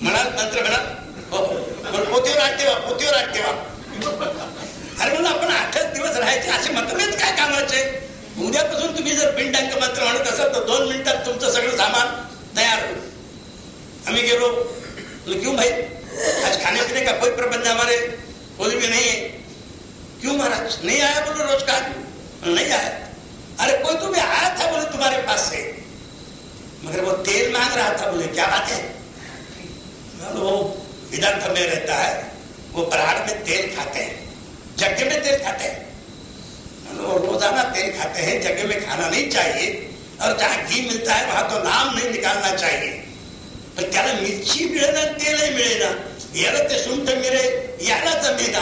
म्हणाल नंतर म्हणाल हो, हो. पण पोतीवर आठ ठेवा पोतीवर आठ ठेवा. अरे म्हणून आपण आठच दिवस राहायचे असे मतभेद काय कामाचे? उद्यापासून तुम्ही जर पिंडांक मात्र म्हणत असाल तर दोन मिनिटात तुमचं सगळं सामान तयार होईल. आम्ही गेलो. क्यों भाई? आज खाने पीने का कोई प्रबंध हमारे? होली में नहीं है. क्यों महाराज? नहीं आया बोलो रोज का? नहीं आया. अरे कोई तुम्ही आया था बोले तुम्हारे पास से? मगर वो तेल मांग रहा था बोले क्या बात है? वो विदर्भ में रहता है वो पराड़ में तेल खाते हैं। जग में तेल खाते हैं। वो रोजाना तेल खाते हैं जग में खाना नहीं चाहिए और जहाँ घी मिलता है वहां तो नाम नहीं निकालना चाहिए। पण त्याला मिरची मिळेना तेलही मिळेना याला ते सुंठ मिळे याला जमेना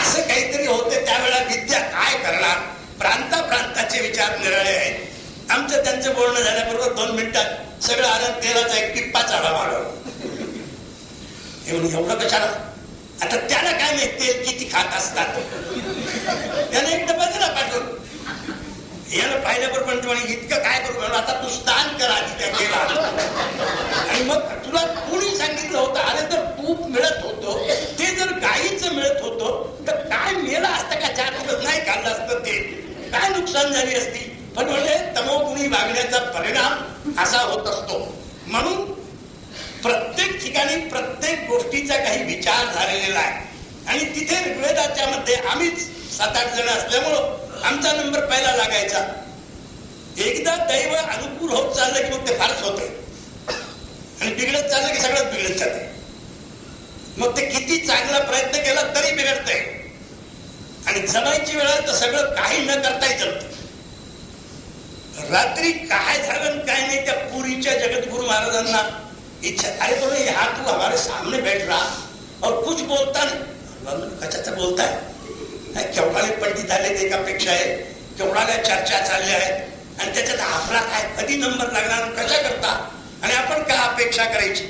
असं काहीतरी होते त्यावेळेला विद्या काय करणार? प्रांता प्रांताचे विचार निराळे आहेत. आमचं त्यांचं बोलणं झाल्याबरोबर दोन मिनिटात सगळं आलं तेलाचा एक टिप्पा चाला मारव एवढं एवढं कशाला? आता त्याला काय माहीत किती खात असतात? त्याला एक डबा पाठवून. याला पाहिल्याबरोबर म्हणे इतकं काय करू म्हणून आता तू स्नान करा त्या केला. आणि मग तुला कोणी सांगितलं होतं? अरे तर तूप मिळत होतं ते जर गाईचं मिळत होतं तर काय मेला असतं का? चार दिवस नाही खाल्लं असतं ते. काय नुकसान झाली असती? पण म्हणजे तमोगुणी वागण्याचा परिणाम असा होत असतो. म्हणून प्रत्येक ठिकाणी प्रत्येक गोष्टीचा काही विचार झालेला आहे. आणि तिथे ऋग्वेदाच्या मध्ये आम्हीच सात आठ जण असल्यामुळं आमचा नंबर पहिला लागायचा. एकदा दैव अनुकूल होत चाललं की मग ते फारच होत आणि बिघडत चाललं की सगळंच बिघडत चाललंय. मग ते किती चांगला प्रयत्न केला तरी बिघडत आणि जमायची वेळ तर सगळं काही न करताही जमत रात्री काय झालं काय नाही त्या पुरीच्या जगद्गुरु महाराजांना इच्छा अरे बोलो यहाँ तू हमारे सामने बैठ रहा और कुछ बोलता नहीं। कशाचं बोलताय केवढाले पंडित आले एकापेक्षा आहे केवढाल्या चर्चा चालल्या आहेत आणि त्याच्यात आपला काय कधी नंबर लागणार कशा करता? आणि आपण काय अपेक्षा करायची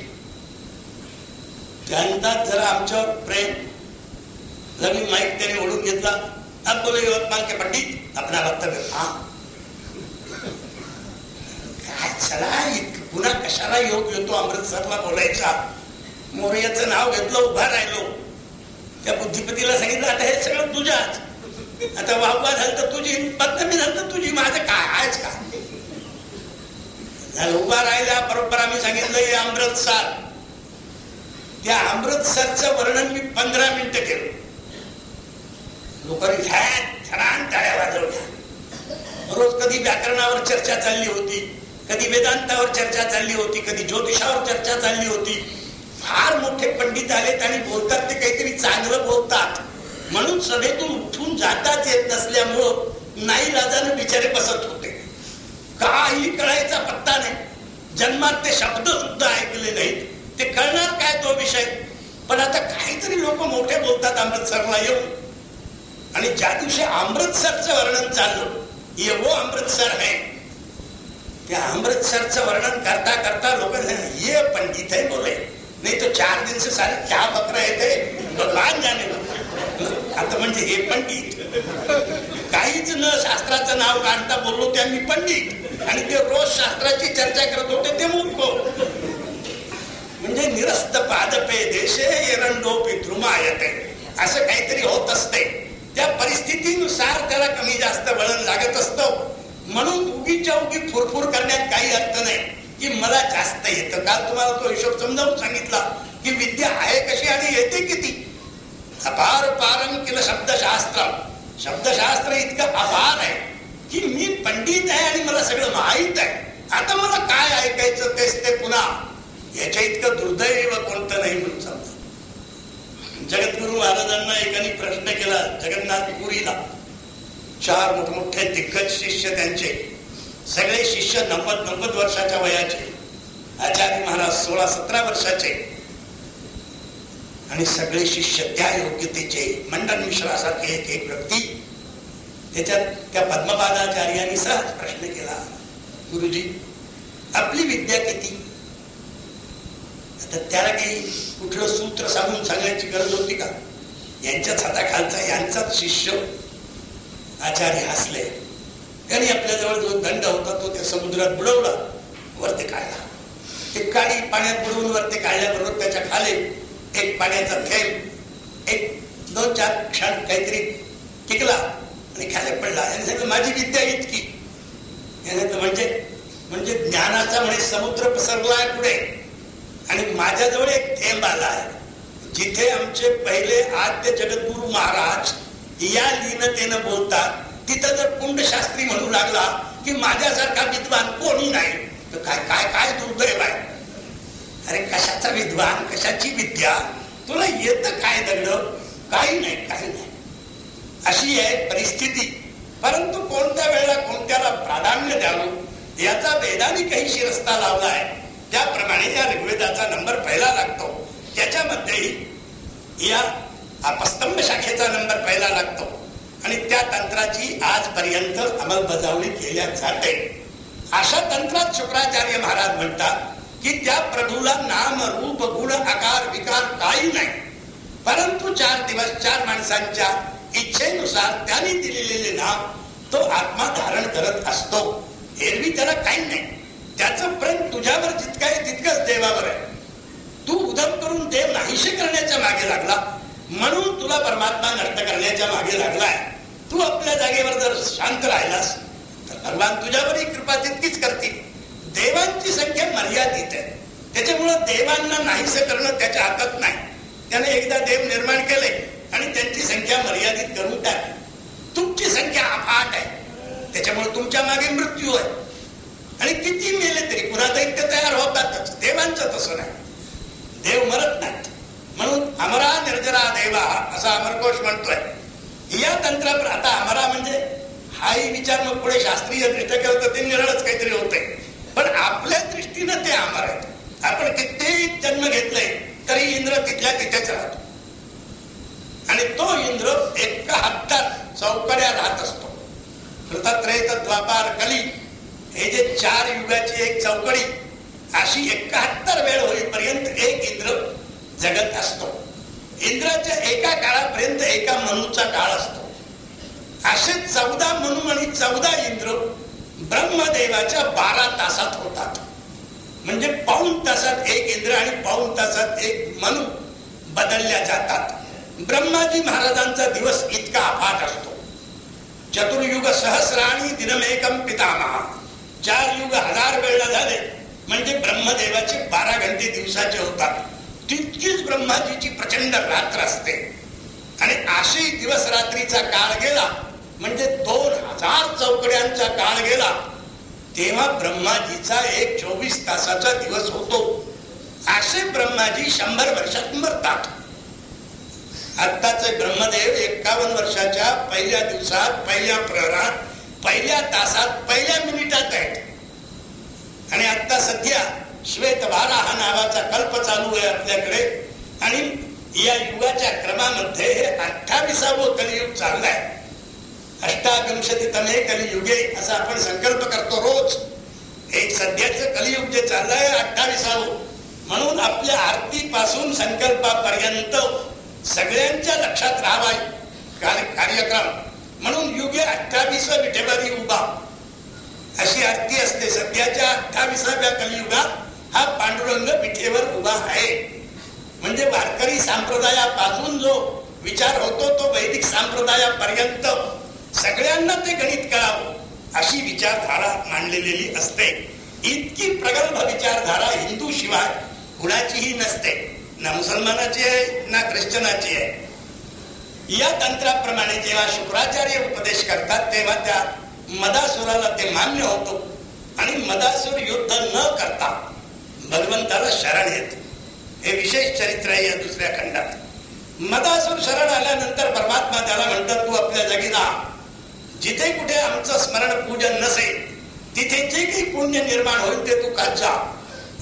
त्यांचा जरा आमच्यावर प्रेम। नवीन माईक त्याने ओढून घेतला अब बोलो यवतमाळ के पंडित आपला वक्तव्य हा। काय चला पुन्हा कशाला योग येतो? अमृतसरला बोलायचा. मोर्याचं नाव घेतलं उभा राहिलो. त्या बुद्धिपतीला सांगितलं आता हे सगळं तुझ्याच. आता वाहवा झालं तर तुझी बदनामी झालं तर तुझी माझं काय? आहेच का? झालं उभा राहिल्या बरोबर आम्ही सांगितलं हे अमृतसर त्या अमृतसरचं वर्णन मी पंधरा मिनिटं केलं. लोकांनी टाळ्या वाजवल्या. रोज कधी व्याकरणावर चर्चा चालली होती. कधी वेदांतावर चर्चा चालली होती कधी ज्योतिषावर चर्चा चालली होती. फार मोठे पंडित आलेत आणि बोलतात ते काहीतरी चांगलं बोलतात. म्हणून सभेतून उठून जाताच येत नसल्यामुळं नाही राजाने बिचारे बसत होते. काही कळायचा पत्ता नाही जन्मात ते शब्द सुद्धा ऐकले नाहीत. ते कळणार काय तो विषय? पण आता काहीतरी लोक मोठे बोलतात अमृतसरला येऊन. आणि ज्या दिवशी अमृतसरचं वर्णन चाललं ये वो अमृतसर आहे त्या अमृतसरचं वर्णन करता करता लोक ये पंडित है बोले. नाही तो चार दिन से सारे क्या पत्र येते लहान जाणे आता म्हणजे हे पंडित. काहीच न शास्त्राचं नाव काढता बोललो ते आम्ही पंडित. आणि ते रोज शास्त्राची चर्चा करत होते ते मूर्ख. म्हणजे निरस्त पादपे देशे एरंडोपी ध्रुमायते असं काहीतरी होत असते. त्या परिस्थितीनुसार त्याला कमी जास्त वळण लागत असतो. म्हणून उगीच्या उगी फुरफुर करण्यात काही अर्थ नाही. की मला जास्त येतं. काल तुम्हाला तो हिशोब समजावून सांगितला की विद्या आहे कशी आणि येते किती? अपार पारम केलं शब्दशास्त्र. शब्दशास्त्र इतकं अपार आहे की मी पंडित आहे आणि मला सगळं माहीत आहे. आता मला काय ऐकायचं तेच ते पुन्हा. याच्या इतकं दुर्दैव कोणतं नाही म्हणून समजा. जगद्गुरु महाराजांना एकाने प्रश्न केला जगन्नाथ पुरीला चार मोठमोठे दिग्गज शिष्य त्यांचे. सगळे शिष्य नव्वद नव्वद वर्षाच्या वयाचे. आचार्य महाराज सोळा सतरा वर्षाचे. आणि सगळे शिष्य त्या योग्यतेचे मंडन मिश्रासारखे एक एक व्यक्ती. त्याच्यात त्या पद्मपादाचार्यांनी सहज प्रश्न केला. गुरुजी आपली विद्या किती? आता त्याला काही कुठलं सूत्र सांगून सांगायची गरज होती का? यांच्याच हाताखालचा यांचाच शिष्य आचार्य हसले. त्यांनी आपल्याजवळ जो दंड होता तो त्या समुद्रात बुडवला. वरती काढला. ते काळी पाण्यात बुडवून वरती काढल्याबरोबर त्याच्याखाली एक पाण्याचा थेंब एक दोन चार क्षण काहीतरी टिकला आणि खाली पडला. याने सांगितलं माझी विद्या इतकी. याने म्हणजे म्हणजे ज्ञानाचा म्हणजे समुद्र पसरला आहे पुढे आणि माझ्याजवळ एक थेंब आला आहे जिथे आमचे पहिले आद्य जगद्गुरु महाराज या लीनतेनं बोलतात तिथं जर कुंडशास्त्री म्हणू लागला की माझ्यासारखा विद्वान कोणी नाही तर काय काय काय दुर्दैव आहे? अरे कशाचा विद्वान? कशाची विद्या? तुला येत काय दंड काही नाही काही नाही. अशी आहे परिस्थिती. परंतु कोणत्या वेळेला कोणत्याला प्राधान्य द्यावं याचा वेदाने काही शिरस्ता लावला आहे. त्याप्रमाणे या ऋग्वेदाचा नंबर पहिला लागतो. त्याच्यामध्येही या अपस्तंभ शाखेचा नंबर पहिला लागतो. आणि त्या तंत्राची आजपर्यंत अंमलबजावणी केल्या जाते. अशा तंत्रात शुक्राचार्य महाराज म्हणतात की त्या प्रभूला नाम रूप गुण आकार विकार काही नाही. परंतु चार दिवस चार माणसांच्या इच्छेनुसार त्यांनी दिलेले नाम तो आत्मा धारण करत असतो. एरवी त्याला काही नाही. त्याचं प्रेम तुझ्यावर जितकं आहे तितकंच देवावर आहे. तू उदम करून देव नाहीशी करण्याच्या मागे लागला. म्हणून तुला परमात्मा नष्ट करण्याच्या मागे लागलाय. तू आपल्या जागेवर जर शांत राहिलास तर भगवान तुझ्यावरही कृपा तितकीच करतील. देवांची संख्या मर्यादित आहे. त्याच्यामुळं देवांना नाहीस करणं त्याच्या हातात नाही. त्याने एकदा देव निर्माण केले आणि त्यांची संख्या मर्यादित करून टाकली. तुमची संख्या अफाट आहे. त्याच्यामुळे तुमच्या मागे मृत्यू आहे. आणि किती मेले तरी पुन्हा दैत्य तयार होतातच. देवांचं तसं नाही. देव मरत नाही म्हणून अमरा निर्जरा देवा असा अमरकोश म्हणतोय. या तंत्रावर आता अमरा म्हणजे हाही विचार मग पुढे शास्त्रीय दृष्ट्या केलं तर ते निरळच काहीतरी होते पण आपल्या दृष्टीनं ते अमर आहेत आपण कित्येक जन्म घेतले तरी इंद्र तिथल्या तिथेच राहतो. आणि तो इंद्र एकाहत्तर चौकड्या राहत असतो. कृतत्रेत द्वापार कली हे जे चार युगाची एक चौकडी अशी एकाहत्तर वेळ होईपर्यंत एक इंद्र जगत असतो. इंद्राच्या एका काळापर्यंत एका मनूचा काळ असतो. असे चौदा मनू आणि चौदा इंद्र ब्रह्मदेवाच्या बारा तासात होतात. म्हणजे पाऊन तासात एक इंद्र आणि पाऊन तासात एक मनू बदलल्या जातात. ब्रह्माजी महाराजांचा दिवस इतका अफाट असतो. चतुर्युग सहस्राणी दिनमेकम पितामहा. चार युग हजार वेळा झाले. म्हणजे ब्रह्मदेवाचे बारा घंटे दिवसाचे होतात. तितकीच ब्रह्माजीची प्रचंड रात्र असते. आणि अशी दिवस रात्रीचा काळ गेला म्हणजे दोन हजार चौकड्यांचा काळ गेला तेव्हा ब्रह्माजीचा एक चोवीस तासाचा दिवस होतो. असे ब्रह्माजी शंभर वर्षात मरतात. आत्ताचे ब्रह्मदेव एक्कावन्न वर्षाच्या पहिल्या दिवसात पहिल्या प्रहरात पहिल्या तासात पहिल्या मिनिटात आहेत. आणि आता सध्या श्वेत वारा हा नावाचा कल्प चालू आहे आपल्याकडे. आणि या युगाच्या क्रमामध्ये हे अठ्ठावीसावं कलियुग चाललाय. अष्टाविंशती तमे कलियुगे असा आपण संकल्प करतो रोज. एक सध्याचं कलियुग जे चाललंय अठ्ठावीसावं. म्हणून आपल्या आरतीपासून संकल्पापर्यंत सगळ्यांच्या लक्षात राहावा कार्यक्रम. म्हणून युगे अठ्ठावीस विठेवरी उभा. अशी आरती असते. सध्याच्या अठ्ठावीसाव्या कलियुगात हा पांडुरंग विठेवर उभा आहे. म्हणजे वारकरी संप्रदायापासून जो विचार होतो तो वैदिक संप्रदायापर्यंत सगळ्यांना ते गणित कळावं अशी विचारधारा मांडलेली असते. इतकी प्रगल्भ विचारधारा हिंदू शिवाय कुणाचीही नसते. ना मुसलमानाची आहे ना ख्रिश्चनाची आहे. या तंत्राप्रमाणे जेव्हा शुक्राचार्य उपदेश करतात तेव्हा त्या मदासुराला ते मान्य होतो. आणि मदासूर युद्ध न करता भगवंताला शरण येतो. हे विशेष चरित्र आहे या दुसऱ्या खंडात. मदासूर शरण आल्यानंतर परमात्मा त्याला म्हणतात तू आपल्या जागी राहा जिथे कुठे आमचं स्मरण पूजन नसेल तिथे जे काही पुण्य निर्माण होईल ते तू खात जा.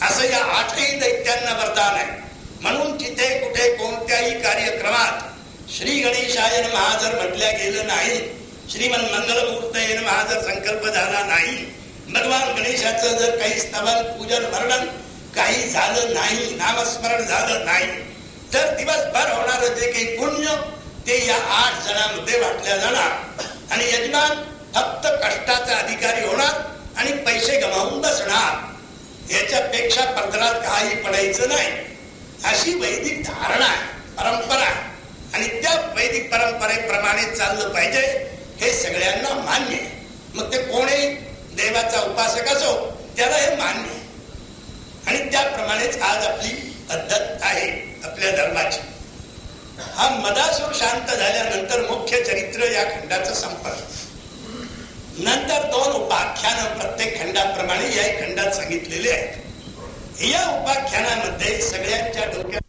असं या आठही दैत्यांना वरदान आहे. म्हणून जिथे कुठे कोणत्याही कार्यक्रमात श्री गणेशाय महाजर म्हटल्या गेलं नाही श्रीमन मंगलमूर्त महाजर संकल्प झाला नाही भगवान गणेशाचं जर काही स्तवन पूजन वर्णन काही झालं नाही नामस्मरण झालं नाही. तर दिवसभर होणार जे काही पुण्य ते या आठ जणांमध्ये वाटल्या जाणार. आणि यजमान फक्त कष्टाचा अधिकारी होणार आणि पैसे गमावून बसणार. याच्यापेक्षा पदरात काही पडायचं नाही. अशी वैदिक धारणा आहे परंपरा आणि त्या वैदिक परंपरेप्रमाणे चाललं पाहिजे हे सगळ्यांना मान्य आहे. मग ते कोणी देवाचा उपासक असो त्याला हे मान्य आहे. आणि त्याप्रमाणेच आज आपली पद्धत आहे आपल्या धर्माची. हा मदासूर शांत झाल्यानंतर मुख्य चरित्र या खंडाचं संपर्क नंतर दोन उपाख्यान प्रत्येक खंडाप्रमाणे या खंडात सांगितलेले आहेत. या उपाख्यानामध्ये सगळ्यांच्या डोक्यात